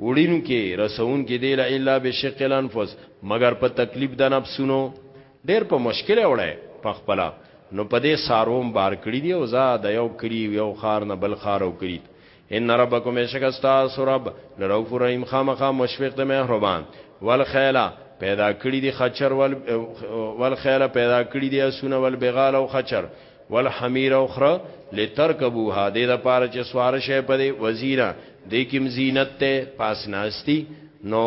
وړینکی رسونکی دی لا الا بشق الانفس مگر په تکلیف د نفسونو ډیر په مشکل وړه په خپل نو په دې ساروم بار کړی دی او زا د یو کلی یو خار نه بل خار او کړی ان ربکم شکستا سرب لروف رحیم خامخا مشفق د مهربان والخیلا پیدا کړی دی خچر ول والخیلا پیدا کړی دی اسونه ول بغال او خچر والحمیر اخرى لترکبوها دې د پاره چې سوار شي په دې وزیره دې کوم زینت ته پاس ناشتي نو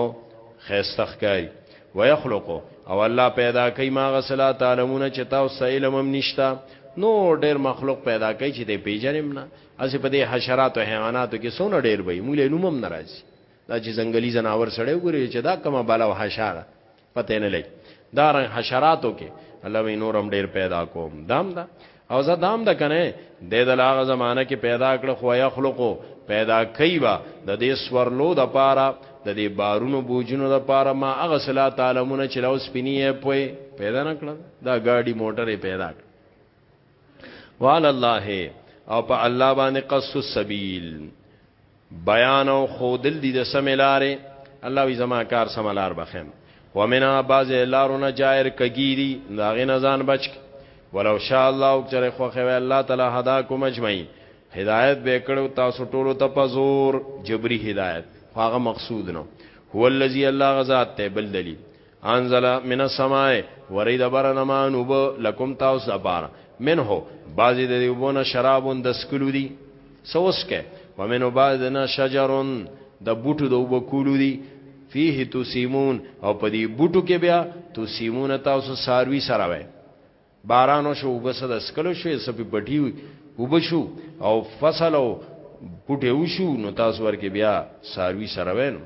خيستخ کوي ويخلق او الله پیدا کوي ما غسلا تعلمون چې تاسو علم هم نشتا نو ډېر مخلوق پیدا کوي چې دې پیژنم نه اسی په دې حشرات او حیواناتو کې سونه ډېر وي موږ نومم ناراضي دا چې ځنګلي جناور سړی وګوري چې دا کومه بالا او حشره پته نه لګي دا رنګ حشراتو کې الله وی نورم ډیر پیدا کوم دام دا او زه دام د کنه د د لاغه زمانہ کې پیدا کړ خو یا خلقو پیدا کیوا د دې سورلو د پاره د دې بارونو بوجونو د پاره ما هغه صلا تعالیمونه چې لوس پینې پوي پیدا نکړه دا ګاډي موټرې پیدا کړ وعلى الله او په الله باندې قص السبيل بیان او خودل دي د سملارې الله وی زما کار سملار بخم ومنا بعض لارونه جائر کګيري داغه نزان بچ ولو شاء الله او چر خو خو الله تعالی هدا کوم اجمعين هدایت به کړو تاسو ټولو ته په زور جبري هدایت هغه مقصود نو هو الذي الله غزاد ته بل دلیل انزل من السماء وری د بر نه مان وب لکم تاسو د بار منه بعضی د دیوبونه شرابون د سکلو دی سوسکه ومنه بعض نه شجرون د بوټو د وب کولو دی فيه تسيمون او په دې بوټو کې بیا تسيمون تاسو ساروي سره وای بارانو شو وبس د سکلو شو سپي پټي وبشو او فصل او پټه وشو نو تاسو ورکه بیا ساروي سره وینو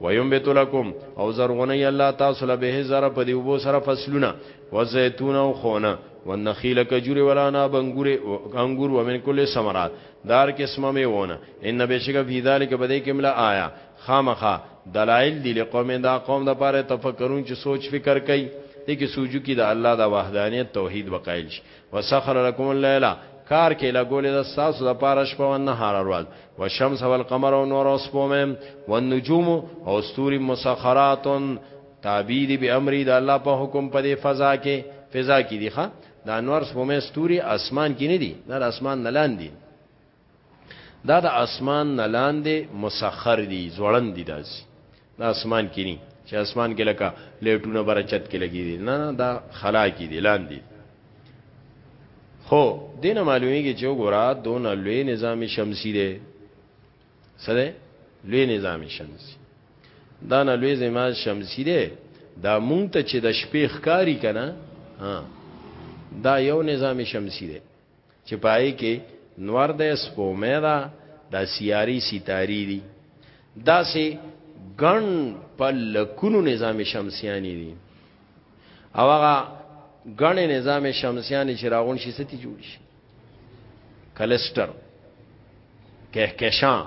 ويوم بیت لکم او زرغونی الله تاسو له به زره په دی وبو سره فصلونه و زيتون او خونه و نخیل کجوری ولا نا بنګور انګور و من کل ثمرات دار قسمه میونه ان بشک فی ذلک بده کملا آیا خامخا دلائل دی لقوم دا قوم د پاره تفکرون چې سوچ فکر کوي دې کې سوجو کې د الله د وحدانیت توحید وقایل شي وسخر لكم الليل کار کې لګولې د ساسو د پاره شپه او نهار ورځ والشمس والقمر او نور اوس پومه والنجوم او استوري مسخرات تعبیر به امر د الله په حکم په دې فضا کې فضا کې دي ښا د انوار سپومه استوري اسمان کې نه دي نه اسمان نه لاندې دا د اسمان نه لاندې مسخر دي ځوړند دي داسې دا اسمان کې ني چې اسمان کې لکه لیټونه بره چت کې لګي دي نه نه دا خلا کې دي لاندې خو دینه معلومیږي چې وګوره دون لوی نظام شمسی دی سره لوی نظام شمسی دا نه لوی نظام شمسی دی دا مونږ ته چې د شپې ښکاری کنه ها دا یو نظام شمسی دی چې په هغې کې نور دی، سپومۍ ده، دا سیارې ستارې دي، داسې ګڼ په لکونو نظام شمسیانې دي او هغه ګڼې نظام شمسیانې چې راغون شي ستې جوړ شي کلسټر کهکشان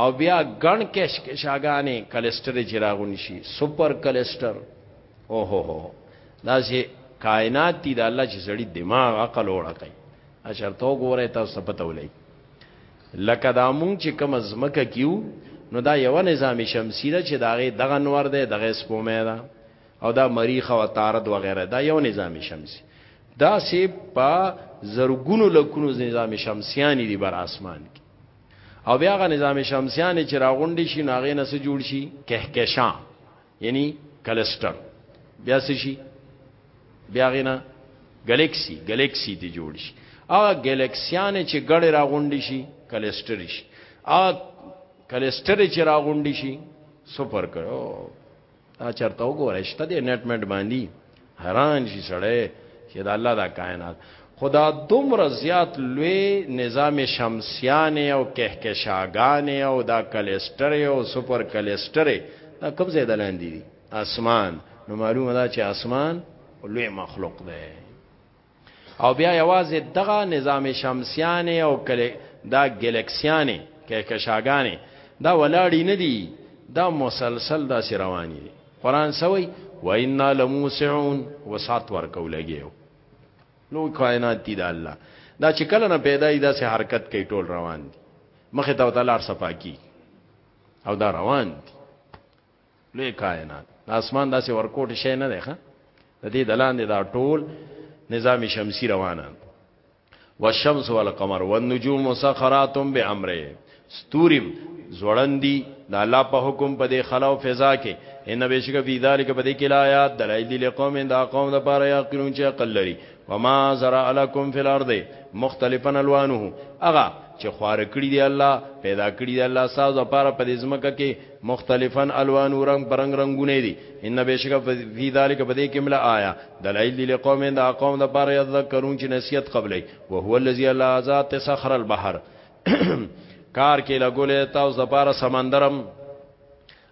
او بیا ګڼ کش کشاګانې کلستر چې راغونی شي سپر کلستر او هو هو دا چې کائنات دي د الله چې زړی دماغ عقل وړه کوي اشر تو ګوره تاسو پته ولې لکه دا مونږ چې کوم زمکه کیو نو دا یو نظام شمسی ده چې داغه دغه نور ده دغه سپومه ده او دا مریخ او عطارد وغیرہ دا یو نظام شمسی دا سی په زرګونو لکونو نظام شمسیانی دی بر اسمان کې او بیا غ نظام شمسیان چې راغونډي شي ناغې نه سره جوړ شي کهکشان یعنی کلستر بیا څه شي بیا غینا ګلیکسی ګلیکسی ته جوړ شي هغه ګلیکسیان چې ګړې راغونډي شي کلستر شي هغه کلستر چې راغونډي شي سپر کړو دا چرته وګوره شته دی نت مټ باندې حیران شي سړی چې دا الله دا کائنات خدا دومره زیات لوی نظام شمسیان او کهکشاګان او دا کلستر او سپر کلستر دا کوم ځای دلاندې دي اسمان نو معلومه ده چې اسمان لوی مخلوق دی او بیا یوازې دغه نظام شمسیانه او کله دا ګلکسیانه کې کشاګانه دا ولاړی نه دی دا مسلسل دا سی رواني دي قران سوي و ان لموسعون وسات ورکو لګیو نو کائنات دي دا الله دا چې کله نه پیدا دا سه حرکت کوي ټول روان دي مخه ته تعالی سپاکی او دا روان دي لوی کائنات د اسمان داسې ورکوټ شي نه دی ښه د دې دلاندې دا ټول نظام شمسی روانه والشمس والقمر والنجوم مسخرات بامره ستوریم زوړندی د الله په حکم په دې خلا او فضا کې ان بشک فی ذلک په دې کې لا آیات دلایل دی قوم دا قوم د پاره یا قلون چې عقل لري وما زرا لکم فی الارض مختلفا الوانه اغه چې خوار کړی دی الله پیدا کړی دی الله ساز لپاره په دې ځمکه کې مختلفن الوان رنگ برنگ رنگونه دي ان بشک فی ذلک بدی کمل آیا دلائل دی لقوم اند قوم د پاره یذکرون چې نصیحت قبلې او هو الذی لا ذات سخر البحر کار کې لګولې تاسو د پاره سمندرم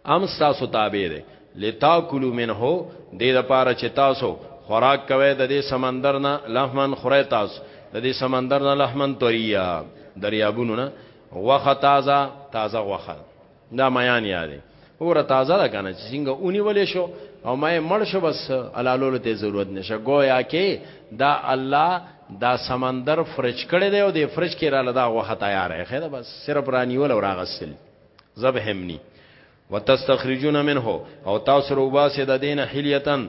ام تاسو تابع دي لتاکلوا منه دې د پاره چې تاسو خوراک کوي د دې سمندر نه لحمن خوري تاسو د دې سمندر نه لحمن طریا دریابونو نه وخه تازه تازه وخه دا میان یادې اوره تازه ده کنه چې څنګه اونی ولې شو او ما مړ شو بس علالولو ته ضرورت نشه گویا کې دا الله دا سمندر فرج کړي دی او د فرج کې را لدا غوخه تیار ہے خیر بس صرف رانیول او راغسل ذبح همنی وتستخرجون منه او تاسو روباسه د دین حلیتن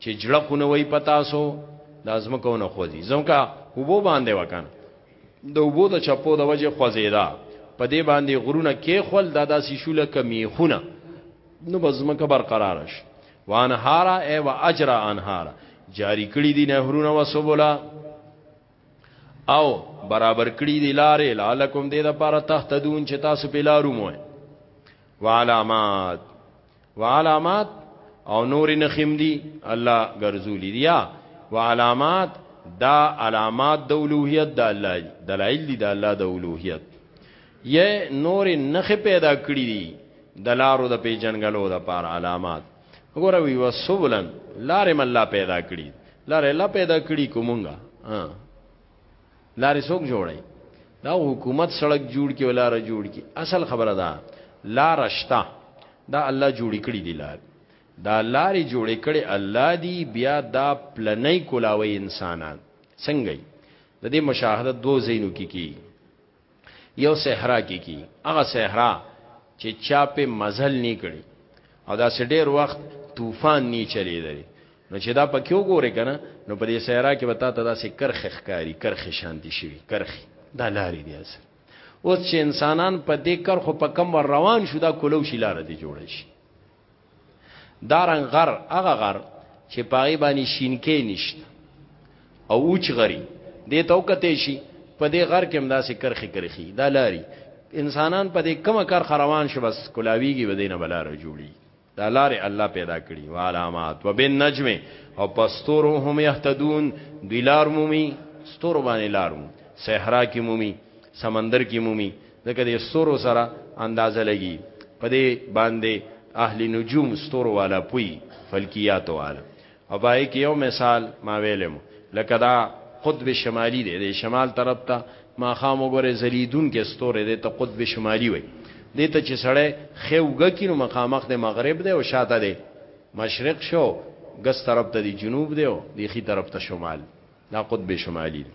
چې جړه خو نه وای پتا سو د ازمکو نه خوځي زمکا وبو باندې وکانه د وبو د چپو د وجه خوځیدا په دې باندې غرونه کې خول دا داسې شوله کمی خونه نو بزمکه برقرار شي وانهارا ای و اجر انهارا جاری کړی دي نهرونه وسبولا او برابر کړی دي لارې لعلکم دې د پاره تهتدون چې تاسو په لارو مو وعلامات وعلامات او نور نخیم دی الله ګرځولی دی یا وعلامات دا علامات د اولوہیت د الله دلایل دی د الله د اولوہیت یې نور نخ پیدا کړی دی د لارو د پیجنګلو د پار علامات وګوره وی وسبلن لارې مله پیدا کړی لارې لا پیدا کړی کومنګا لارې څوک جوړي دا حکومت سړک جوړ کی ولار جوړ کی اصل خبره ده لار شتا دا الله جوړ کړی دی لار دا لارې جوړې کړي الله دی بیا دا پلنۍ کولاوي انسانان څنګه د دې مشاهده دو زینو کې کی یو صحرا کې کی هغه صحرا چې چا په مزل نه کړي او دا سه ډیر وخت طوفان نه چلی دی نو چې دا پکې وګوره کنه نو په دې صحرا کې وتا ته دا سه کرخ ښکاری کرخ شانتی شي کرخ دا لارې دی اصل اوس چې انسانان په دې کرخو په کم روان شو دا کولو شي لار دی جوړ شي دارن غر هغه غر چې پاغي باندې شینکې نشته او اوچ غری دې تو کته شي په دې غر کې همداسې کرخي کرخي دا لاري انسانان په دې کم کار خروان شو بس کولاویږي ودینه بلار جوړي دا لارې الله پیدا کړي و علامات وبالنجم او پستورو هم يهتدون دلار مومي ستور باندې لارو صحرا کې مومي سمندر کې مومي دغه د ستورو سره اندازه لګي په دې باندې اهل نجوم ستورو والا پوي فلکیات والا او پای کې یو مثال ما ویلم لکه دا قطب شمالی دی د شمال طرف ته ما خام وګوره زلیدون کې ستوره دی ته قطب شمالی وي دې ته چې سړی خېوګه کینو مخامخ د مغرب دی او شاته دی مشرق شو ګس طرف ته دی جنوب دی او دی خي طرف ته شمال دا قطب شمالی دی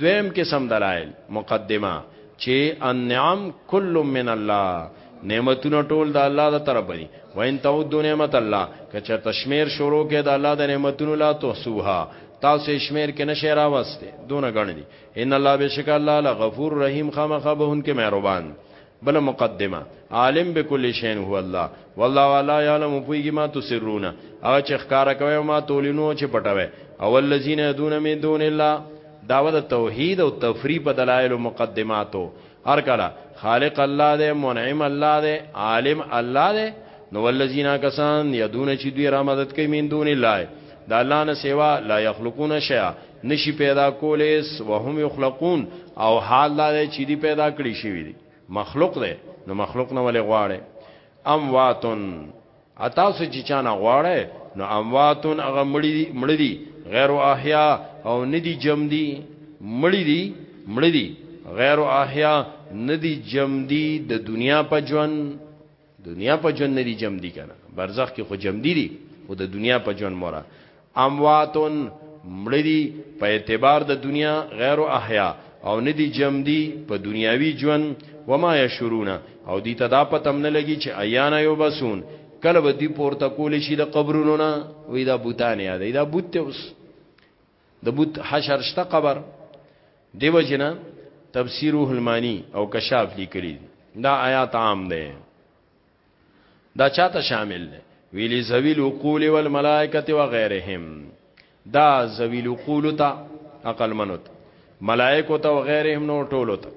دویم قسم دلائل مقدمه چې النعم کل من الله نعمتونه ټول د الله د طرف دي وان تعود نعمت الله کچه تشمیر شروع کې د الله د نعمتونو لا توسوها تاسو شمیر کې نشه راوسته دونه غنډي ان الله بشک الله لغفور رحیم خامخبهن کې مهربان بل مقدمه عالم بكل شيء هو الله والله ولا يعلم پويږي ما تسرون او چې ښکارا کوي ما تولینو چې پټوي او الذين يدون من دون الله داوود توحید او تفریب دلایل مقدماتو هر کله خالق الله دې منعم الله دې عالم الله دې نو الذين کسان يدون چې دوی را مدد کوي من دون الله دا الله نه سیوا لا يخلقون شيئا نشي پیدا کولیس وهم یخلقون او حال دا چې دی پیدا کړی شوی دی مخلوق دی نو مخلوق نه ولې غواړي امواتن اتاسو چې چانه غواړي نو امواتن هغه مړی مړی دی غیر احیا او ندی جم دی مړی دی مړی دی غیر احیا ندی جم دی د دنیا په ژوند دنیا په جون نه دي جم دي کنه برزخ کې خو جم دي دي خو د دنیا په جون مورا امواتن مړدي په اعتبار د دنیا غیر احیا او نه دي جم دي په دنیاوی جون وما یشرون او دي تدا پتم نه لګي چې ایانا یو بسون کله به دی پورته کول شي د قبرونو نه وې دا بوتان یاد دا بوت ته اوس د بوت حشر شته قبر دیو جنا تفسیر روح المانی او کشاف لیکلی دا آیات عام دی دا چاته شامل دی ویلی زویل وقول والملائکه و غیرهم دا زویل وقول تا عقل منوت ملائکه تا و غیرهم نو ټولو تا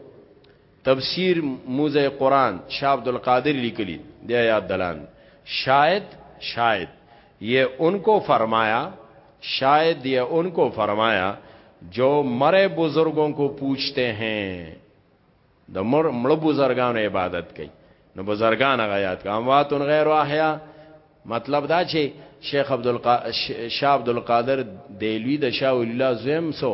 تفسیر موزه قرآن شاه عبدالقادر لیکلی دی آیات دلان شاید شاید یې انکو فرمایا شاید یې انکو فرمایا جو مره بزرګون کو پوښته هه د مر مړ بزرګانو عبادت کوي نو بزرګان غیات کوي امواتون غیر احیا مطلب دا چې شیخ عبد القادر شاه عبد القادر دیلوی د شاه الله زم سو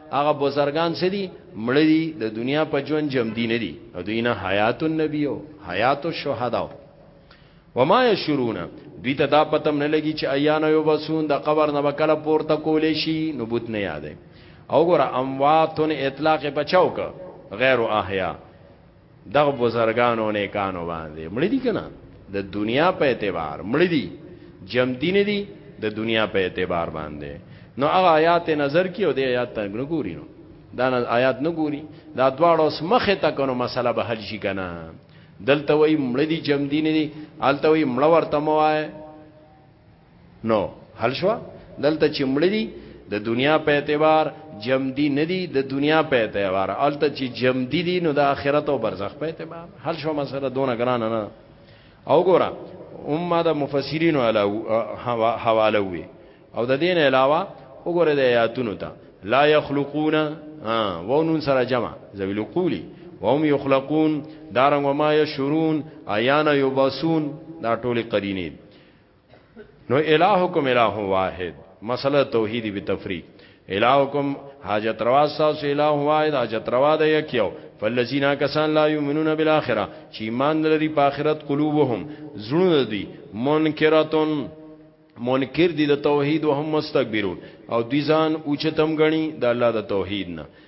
هغه بزرگان سدي مړ دي د دنیا په ژوند جم دي نه دي او دوی نه حیات النبی او حیات الشهدا وما یشرون دوی ته دا پتم نه لګي چې ایان یو بسون د قبر نه وکړه پورته کولې شي نبوت نه یادې او ګره امواتن اطلاق بچاو ک غیر احیا دغه بزرګانو نه کانو باندې مړ دي کنه د دنیا په اعتبار مړ دي جم دین دي د دنیا په اعتبار باندې نو هغه آیات نظر کیو دی آیات تنګ نه ګوري نو دا آیات نه ګوري دا دواړه اوس مخه تا کنو مسله به حل شي کنه دلته وای مړ دي جم دین دي الته وای مړ ورته موای نو حل شو دلته چې مړ دي د دنیا په اعتبار جمدی ندی د دنیا په اعتبار الته چې جمدی دي نو د آخرت او برزخ په اعتبار حل شو مسله دونه ګران نه او ګوره امه د مفسرین حواله وي او د دین علاوه وګوره د آیاتونو ته لا یخلقون ها و نون سره جمع ذویل قولی وهم یخلقون دارنګ وما یشرون ایانا یباسون دا ټوله قرینه نو الہکم الہ واحد مسله توحیدی به تفریق الہکم حاجت روا ساس الہ واحد حاجت روا د یک یو فالذین کسان لا یؤمنون بالاخره چې ایمان لري په آخرت قلوبهم زړونه دي منکرتون منکر دي د توحید او هم مستكبرون او دي ځان اوچتم غني د الله د توحید نه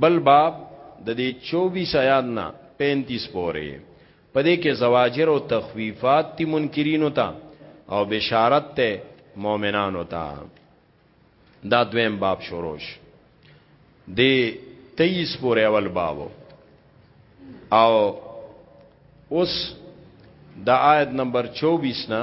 بل باب د دې 24 آیات نه 35 پورې په دې کې زواجر او تخفیفات تی منکرینو ته او بشارت ته مؤمنانو ته دا دویم باب شروش دی 23 پورې اول باب او اوس د آیت نمبر 24 نه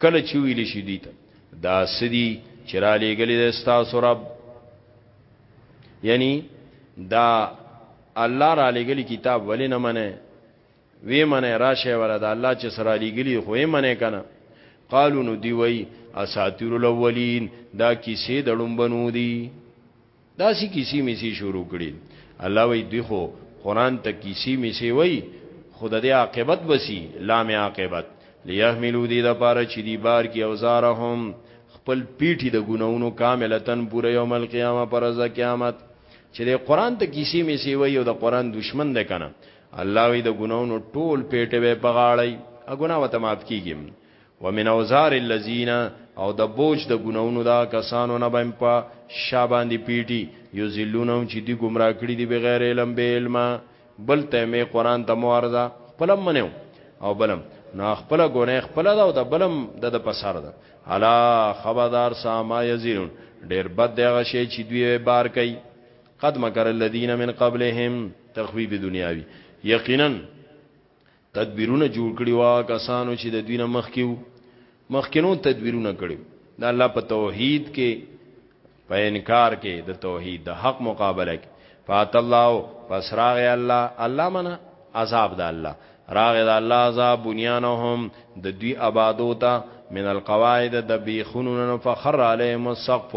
کله چې ویل شي دي ته دا سدي چې را لېګلې د ستاسو رب یعنی دا الله را لېګلې کتاب ولې نه منه وی منه راشه ولا دا الله چې سره لېګلې خو یې منه کنه قالو نو دی وی اساطیر الاولین دا کیسې د لومبنو دي داسی کیسی میسی شروع کړی الله وی دوی خو قران ته کیسی میسی وی خود د عاقبت بسی لام عاقبت لیحملو دی د پاره چې دی بار کی اوزارهم خپل پیټی د ګناونو کاملتن پوره یوم القیامه پر ورځ قیامت چې د قران ته کیسی میسی وی او د قران دشمن ده کنه الله وی د ګناونو ټول پیټه به بغاړی ا ګنا وته معاف کیږي ومن اوزار الذین او د بوج د ګناونو دا کسانو نه بم په شا باندې پیټي یو زلونم چې دی گمراه کړی دی بغیر علم به علم بل ته می قران ته مورزا خپلم منو او بلم نو خپل ګونه خپل دا او د بلم د د پسار ده الا خبردار سما یزیرون ډیر بد دغه شی چې دوی بار کوي قد مکر الذین من قبلهم تخویب دنیاوی یقینا تدبیرونه جوړ کړي وا کسانو چې د دوی نه مخکې وو مخکینو تدبیرونه کړي دا الله په توحید کې په انکار کې د توحید د حق مقابله کې فات الله پس راغ الله الله منا عذاب د الله راغ د الله عذاب بنیانهم د دوی آبادو ته من القواعد د بیخونن فخر علیهم السقف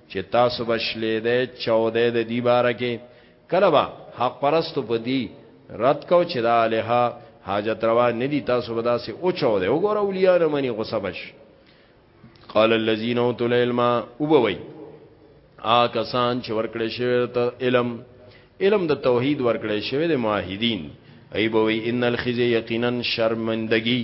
چې تاسو به شلیده چوده د دی باره کې کله به حق پرستو په دی رد کو چې دا الها حاجت روا نه دي تاسو به داسې او چوده وګوره اولیاء نه مني غصه بش قال الذين اوتوا العلم وبوي آ کسان چې ورکړې شوی ته علم علم د توحید ورکړی شوی د معاهدین ای بوی ان الخزي یقینا شرمندگی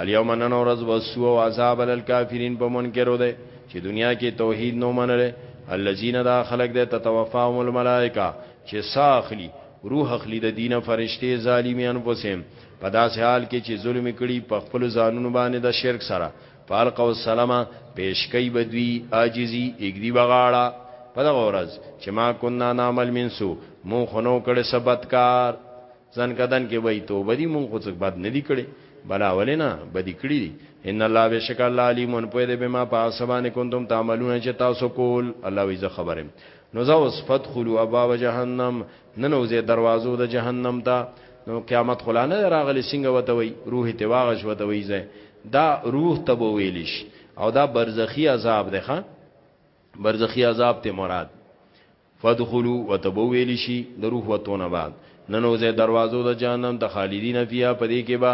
الیوم نن ورځ وسو او عذاب للکافرین په منکرو ده چې دنیا کې توحید نو منره الذين دا خلق ده تتوفاهم الملائکه چې ساخلی روح اخلی د دینه فرشته ظالمی انفسهم په داسې حال کې چې ظلم کړي په خپل ځانونو باندې د شرک سره فالق او سلمہ پیش کوي بدوی عاجزی اګدی بغاړه په دغه ورځ چې ما کنا نعمل منسو مون خنو کړي سبت کار ځن کدن کې وای توبه دي مون خو څه بد نه دي کړي بلا ولینا بدی کړی دي ان الله بشک الله علیمون په دې بما پاسبان کنتم تعملون چې تاسو کول الله وی زه خبرم نو زه وصفت خلو ابا جهنم ننوځي دروازو د جهنم ته نو قیامت خلانه راغلی څنګه وته وی روح ته واغ شو ته وی زه دا روح ته ویلیش او دا برزخی عذاب ده ښا برزخی عذاب ته مراد فدخلوا وتبویل شي د روح وتونه بعد ننوځي دروازو د جهنم د خالدین فیها پدې کې با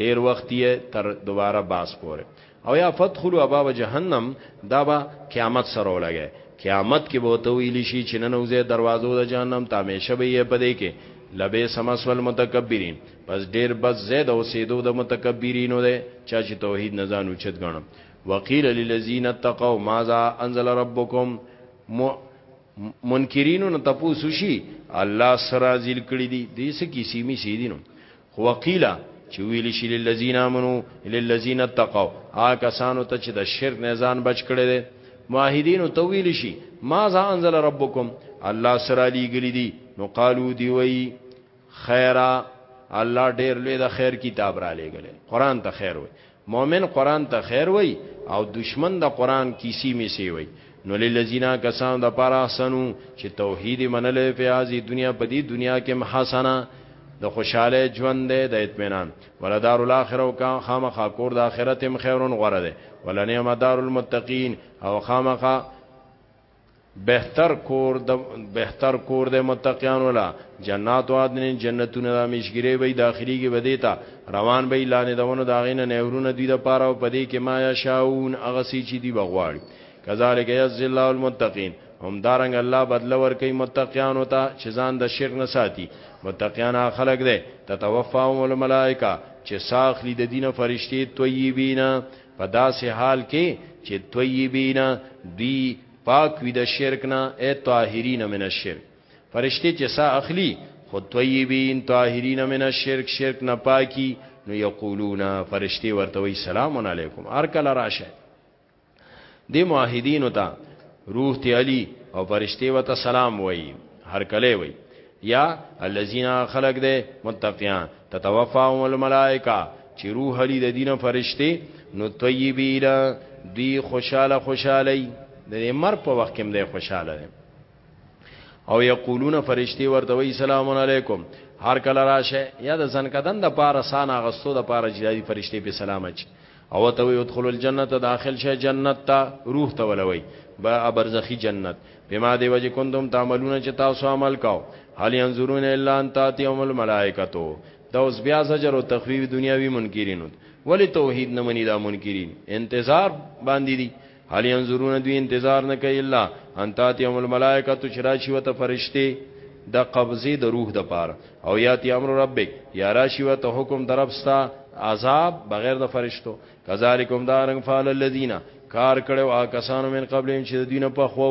ډیر وخت یې تر دوباره باس پوره او یا فتخلو اباب جهنم دا با قیامت سره ولګي قیامت کې به ته ویلی شي چې نن وزه دروازو د جهنم ته همیشه به یې پدې کې لبه سمسول متکبرین پس ډیر بس زید او سیدو د متکبرینو ده چا چې توحید نه ځان اوچت غنم وقیل للذین اتقوا ماذا انزل ربکم منکرینو نه تاسو شي الله سره ذل کړی دي دې سکی سیمی سیدینو خو وقیله چې ویل شي للذین امنو للذین اتقوا آ کسانو ته چې د شرک نه ځان بچ کړي دي موحدین ته ویل شي ما ذا انزل ربکم الله سره لګلی دي نو قالو دی وی خیره الله ډیر لوی د خیر کتاب را لګل قران ته خیر وي مومن قرآن ته خیر وای او دشمن د قرآن کیسی میسی وای نو للذین کسان د پاره احسنو چې توحید منلې په هذه دنیا په دې دنیا کې محسنه د خوشاله ژوند دی د اطمینان ولدار الاخره او کان خامخا کور د اخرت هم خیرون غره دی ولنعم دار المتقین او خامخا بهتر کور د بهتر کور د متقیان ولا جنات عدن جنتونه د مشګری به داخليږي ودیتا روان به لانه دونه دا غینه نهرونه دی د پاره او پدې کې ما یا شاون اغه سی چې دی بغواړي کذالک یز الله المتقین هم دارنګ الله بدل ور کوي متقیان او ته چې ځان د شرک نه ساتي متقیان خلق دی تتوفاهم الملائکه چې ساخلی د دینه فرشتي طیبین په داسې حال کې چې طیبینا دی پاک وي د شرک نه اے طاهرین من الشرک فرشتي چې سا اخلي خو طیبین طاهرین من الشرک شرک نه پاکي نو یقولون فرشتي ورته وي سلام علیکم هر کله راشه دی موحدین ته روح ته علی او فرشتي وته سلام وایي هر کله وایي یا الذین خلق دے متقیان تتوفاهم الملائکه چې روح علی د دینه فرشتي نو طیبین دی خوشاله خوشالی د مر په وخت کې دی خوشاله دی او یقولون فرشتي ورته وی سلام علیکم هر کله راشه یا د ځنکدن د پاره سان اغستو د پاره جدي فرشتي په سلام اچي او ته وی ادخل الجنه داخل شې جنت ته روح ته ولوي با برزخی جنت بما دی وجه کنتم تعملون چې تاسو عمل کاو هل ينظرون الا ان تاتي هم الملائکه دا اوس بیا زجر او تخویف دنیاوی منکرینو ولی توحید نه منی دا منکرین انتظار باندې دي هل ينظرون دوی انتظار نه کوي الا ان تاتي هم الملائکه تشراشي وت فرشتي د قبضه د روح د پاره او یاتی امر ربک یا راشي وت حکم دربستا عذاب بغیر د فرشتو کذالکم دارن فعل الذين کار کړو آ کسانو من قبلهم چې د دینه په خو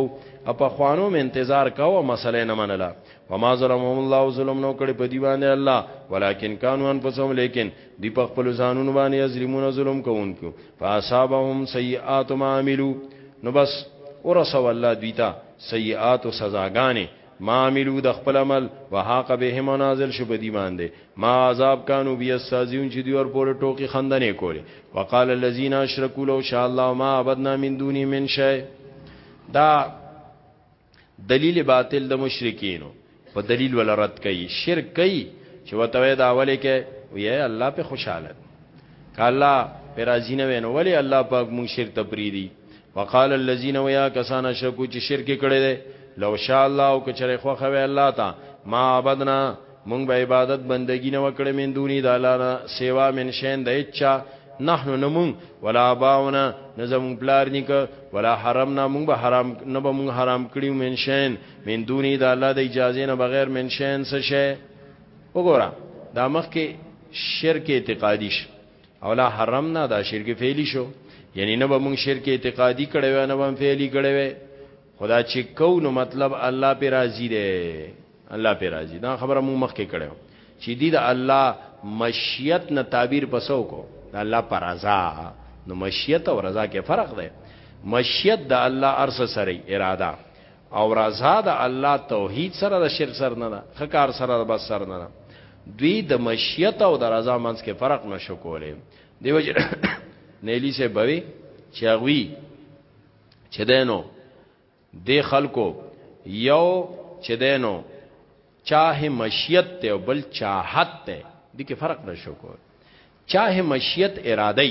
او په خوانو مې انتظار کاوه مسله نه منله وما ظلمهم الله ظلم نو کړي په دی باندې الله ولکن کانوا انفسهم لیکن دی په خپل ځانونو باندې یظلمون ظلم کوونکو فاصابهم سیئات ما عملو نو بس ورسو الله دوی ته سیئات او سزاګانې ما عملو د خپل عمل وهاق به منازل شو بدی باندې ما عذاب کانو بیا سازیون چې دی ور پورې ټوکی خندنې کوله وقال الذين اشركوا لو شاء الله ما عبدنا من دونه من شيء دا دلیل باطل د مشرکینو په دلیل ول رد کوي شرک کوي چې وته وای دا ولې کې وی الله په خوشاله کالا پر ازینه وینو ولی الله پاک مون شرک تپریدي وقال الذين ويا کسان شرکو چې شرک کړي دي لو شاء الله او کچره خو خوي الله تا ما عبدنا مونږ به عبادت بندگی نه وکړې من دونی د الله نه سیوا من شین د اچا نحنو نمون ولا اباونا نزمون پلار نیک ولا حرمنا مونږ به حرام نه به مونږ حرام کړیو من شین من دونی د الله د اجازه نه بغیر من شین څه شی وګوره دا مخ کې شرک اعتقادی شو او لا حرمنا دا شرک فعلی شو یعنی نه به مونږ شرک اعتقادی کړو نه به فعلی کړو خدا چې کو نو مطلب الله پی راضی دی الله پی راضی دا خبره مو مخ کې کړو چې دی د الله مشیت نه تعبیر پسو کو د الله پر رضا نو مشیت او رضا کې فرق دی مشیت د الله ارس سره اراده او رضا د الله توحید سره د شرک سره نه ده خکار سره د بس سره نه ده دوی د مشیت او د رضا منځ کې فرق نشو کولای دیو نیلی سے بوي چاغوي چې دینو د خلکو یو چې دینو چاه مشیت ته او بل چاحت ته د کې فرق نشو کو چاه مشیت اراده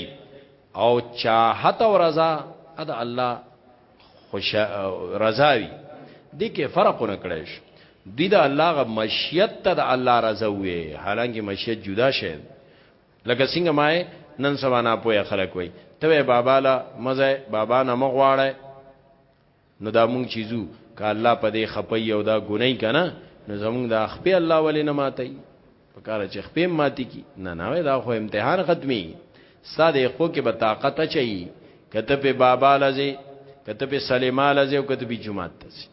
او چاحت او رضا ادا الله خوش رضاوی د کې فرق نه کړی شو د الله غ مشیت ته د الله رضا وي حالانکه مشیت جدا شي لکه څنګه ما یې نن سبا ناپوهه خلک وایي ته وایې بابا له مه ځئ بابا نه مه غواړئ نو دا مونږ چې ځو که الله په دې خپي او دا ګناي که نه نو زمونږ دا خپې الله ولې نه ماتوي په کاره چې خپې ماتي کی نه نه دا خو امتحان ختمي ساده خو کې به طاقت اچي کته په بابا لځي کته په سلیما لځي او کته په جمعه تځي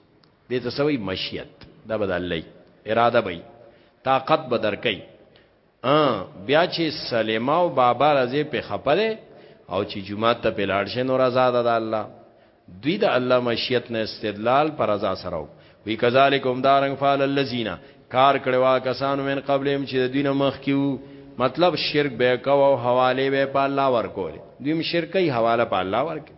دې ته سوي مشیت دا بدل لای اراده به طاقت بدر کوي ا بیا چې سلیما او بابا راځي په خپره او چې جمعه ته په لاړ شي نور آزاد ده الله دوی د الله مشیت نه استدلال پر رضا سره وی کذالک هم دارنګ فعل الذین کار کړوا کسانو من قبلهم چې د دین مخ کیو مطلب شرک به کو او حواله به په الله ورکول دیم شرکې حواله په الله ورکول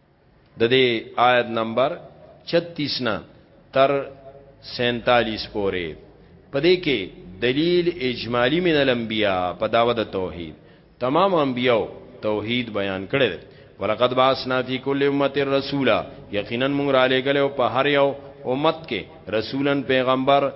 د دې آیت نمبر 36 نه تر 47 پورې پدې کې دلیل اجمالی من الانبیاء په داوه د توحید تمام انبیاو توحید بیان کړی دی ولقد باسنا فی کل امه رسولا یقینا موږ را لګلو په هر یو امت کې رسولن پیغمبر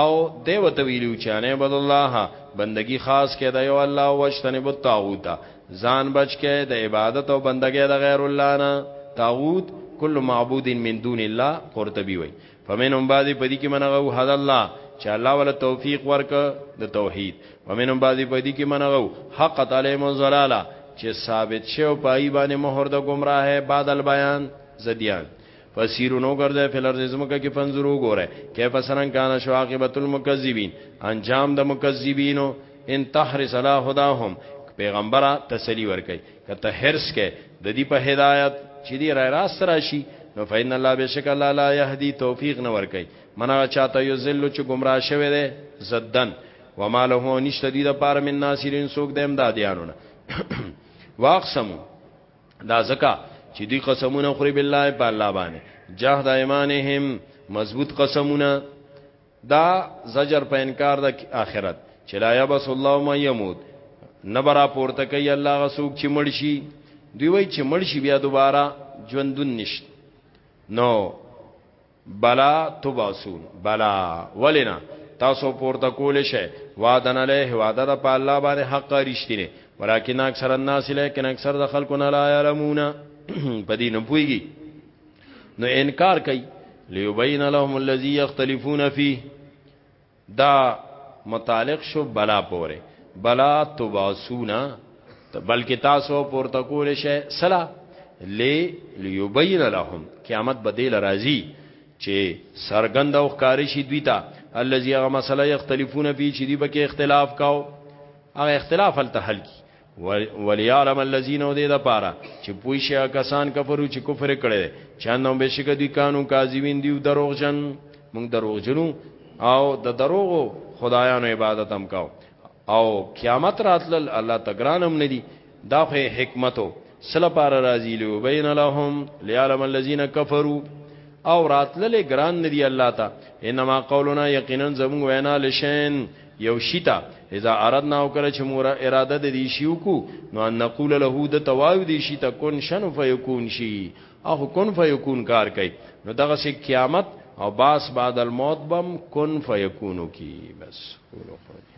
او دیو تویلو چانه بد الله بندگی خاص کې دا یو الله واشتنه بو طاغوتا ځان بچ کې د عبادت او بندګۍ د غیر الله نه طاغوت کل معبود من دون الله قرطبي وای فمنهم بعض پدی کې منغه او حد الله چې الله ول توفیق ورک د توحید ومنهم بعض پدی کې منغه حق تعالی منزلاله چې ثابت شو پای باندې مہر د گمراه بعد البیان زدیان فسیرونو ګرځه فلرز زمکه کې پنځرو ګوره کیف سرنګ کان شو عاقبت المکذبین انجام د مکذبینو ان تحرس لا هداهم پیغمبره تسلی ورکي کته هرس کې د دې په هدایت چې دی را راست راشي نو فین الله بشک الله لا يهدي توفیق نه ورکي منا چاته یو ذل چې گمراه شوی دی زدن وما له نشته دي د پار من ناصرین سوق د امدادیانو نه واقسمو دا زکا چې دی قسمونه خوري بالله په الله باندې جهد ایمانهم مضبوط قسمونه دا زجر په انکار د آخرت چې لا یبس الله ما یموت نبرا پورته کوي الله غسوک چې مرشي دی وای چې مرشي بیا دوباره ژوندون نشته نو بلا تباسون بلا ولنا تاسو پورته کول شي وعدن علیه وعده د په الله باندې حق رښتینه ولکن اکثر الناس لیکن اکثر د خلکو نه لا علمون پدې نه پويږي نو انکار کوي ليبين لهم الذي يختلفون فيه دا متعلق شو بلا پوره بلا تباسونا بلکې تاسو پورته کول شي سلا لی لیبین لهم قیامت بدیل راضی چې سرګند او ښکاری شي دوی ته الذي هغه مسله یختلفون فی چې دی بکې اختلاف کاو هغه اختلاف هلته حل کی وليعلم الذين ودې د پاره چې پوي شي کسان کفرو چې کفر کړي چانو بشک دي قانون کاذبین دیو دروغجن موږ دروغجنو او د دروغو خدایانو عبادت هم کاو او قیامت راتل الله تګرانم ندي دا خو حکمتو سل پار راضی لیو بین لهم لیعلم الذین کفروا او راتل ګران ندی الله تا انما قولنا یقینا زمون وینا لشین یو شی ته اذا اردنا او کله چې مور اراده د دې شی وکړو نو ان نقول له د تواو دې شی ته کن شن فیکون شی اخو کن فیکون کار کوي نو دغه سي قیامت او باس بعد الموت بم کن فیکونو کی بس قولو قولی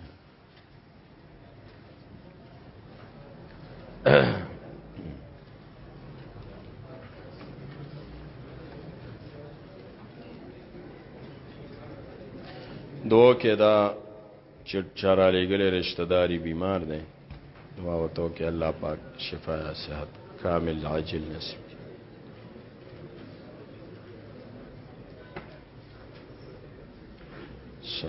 دو کې دا چې چارا لګلې رشتہ داری بیمار دي دعا وته کې الله پاک شفا صحت کامل عاجل نصیب So.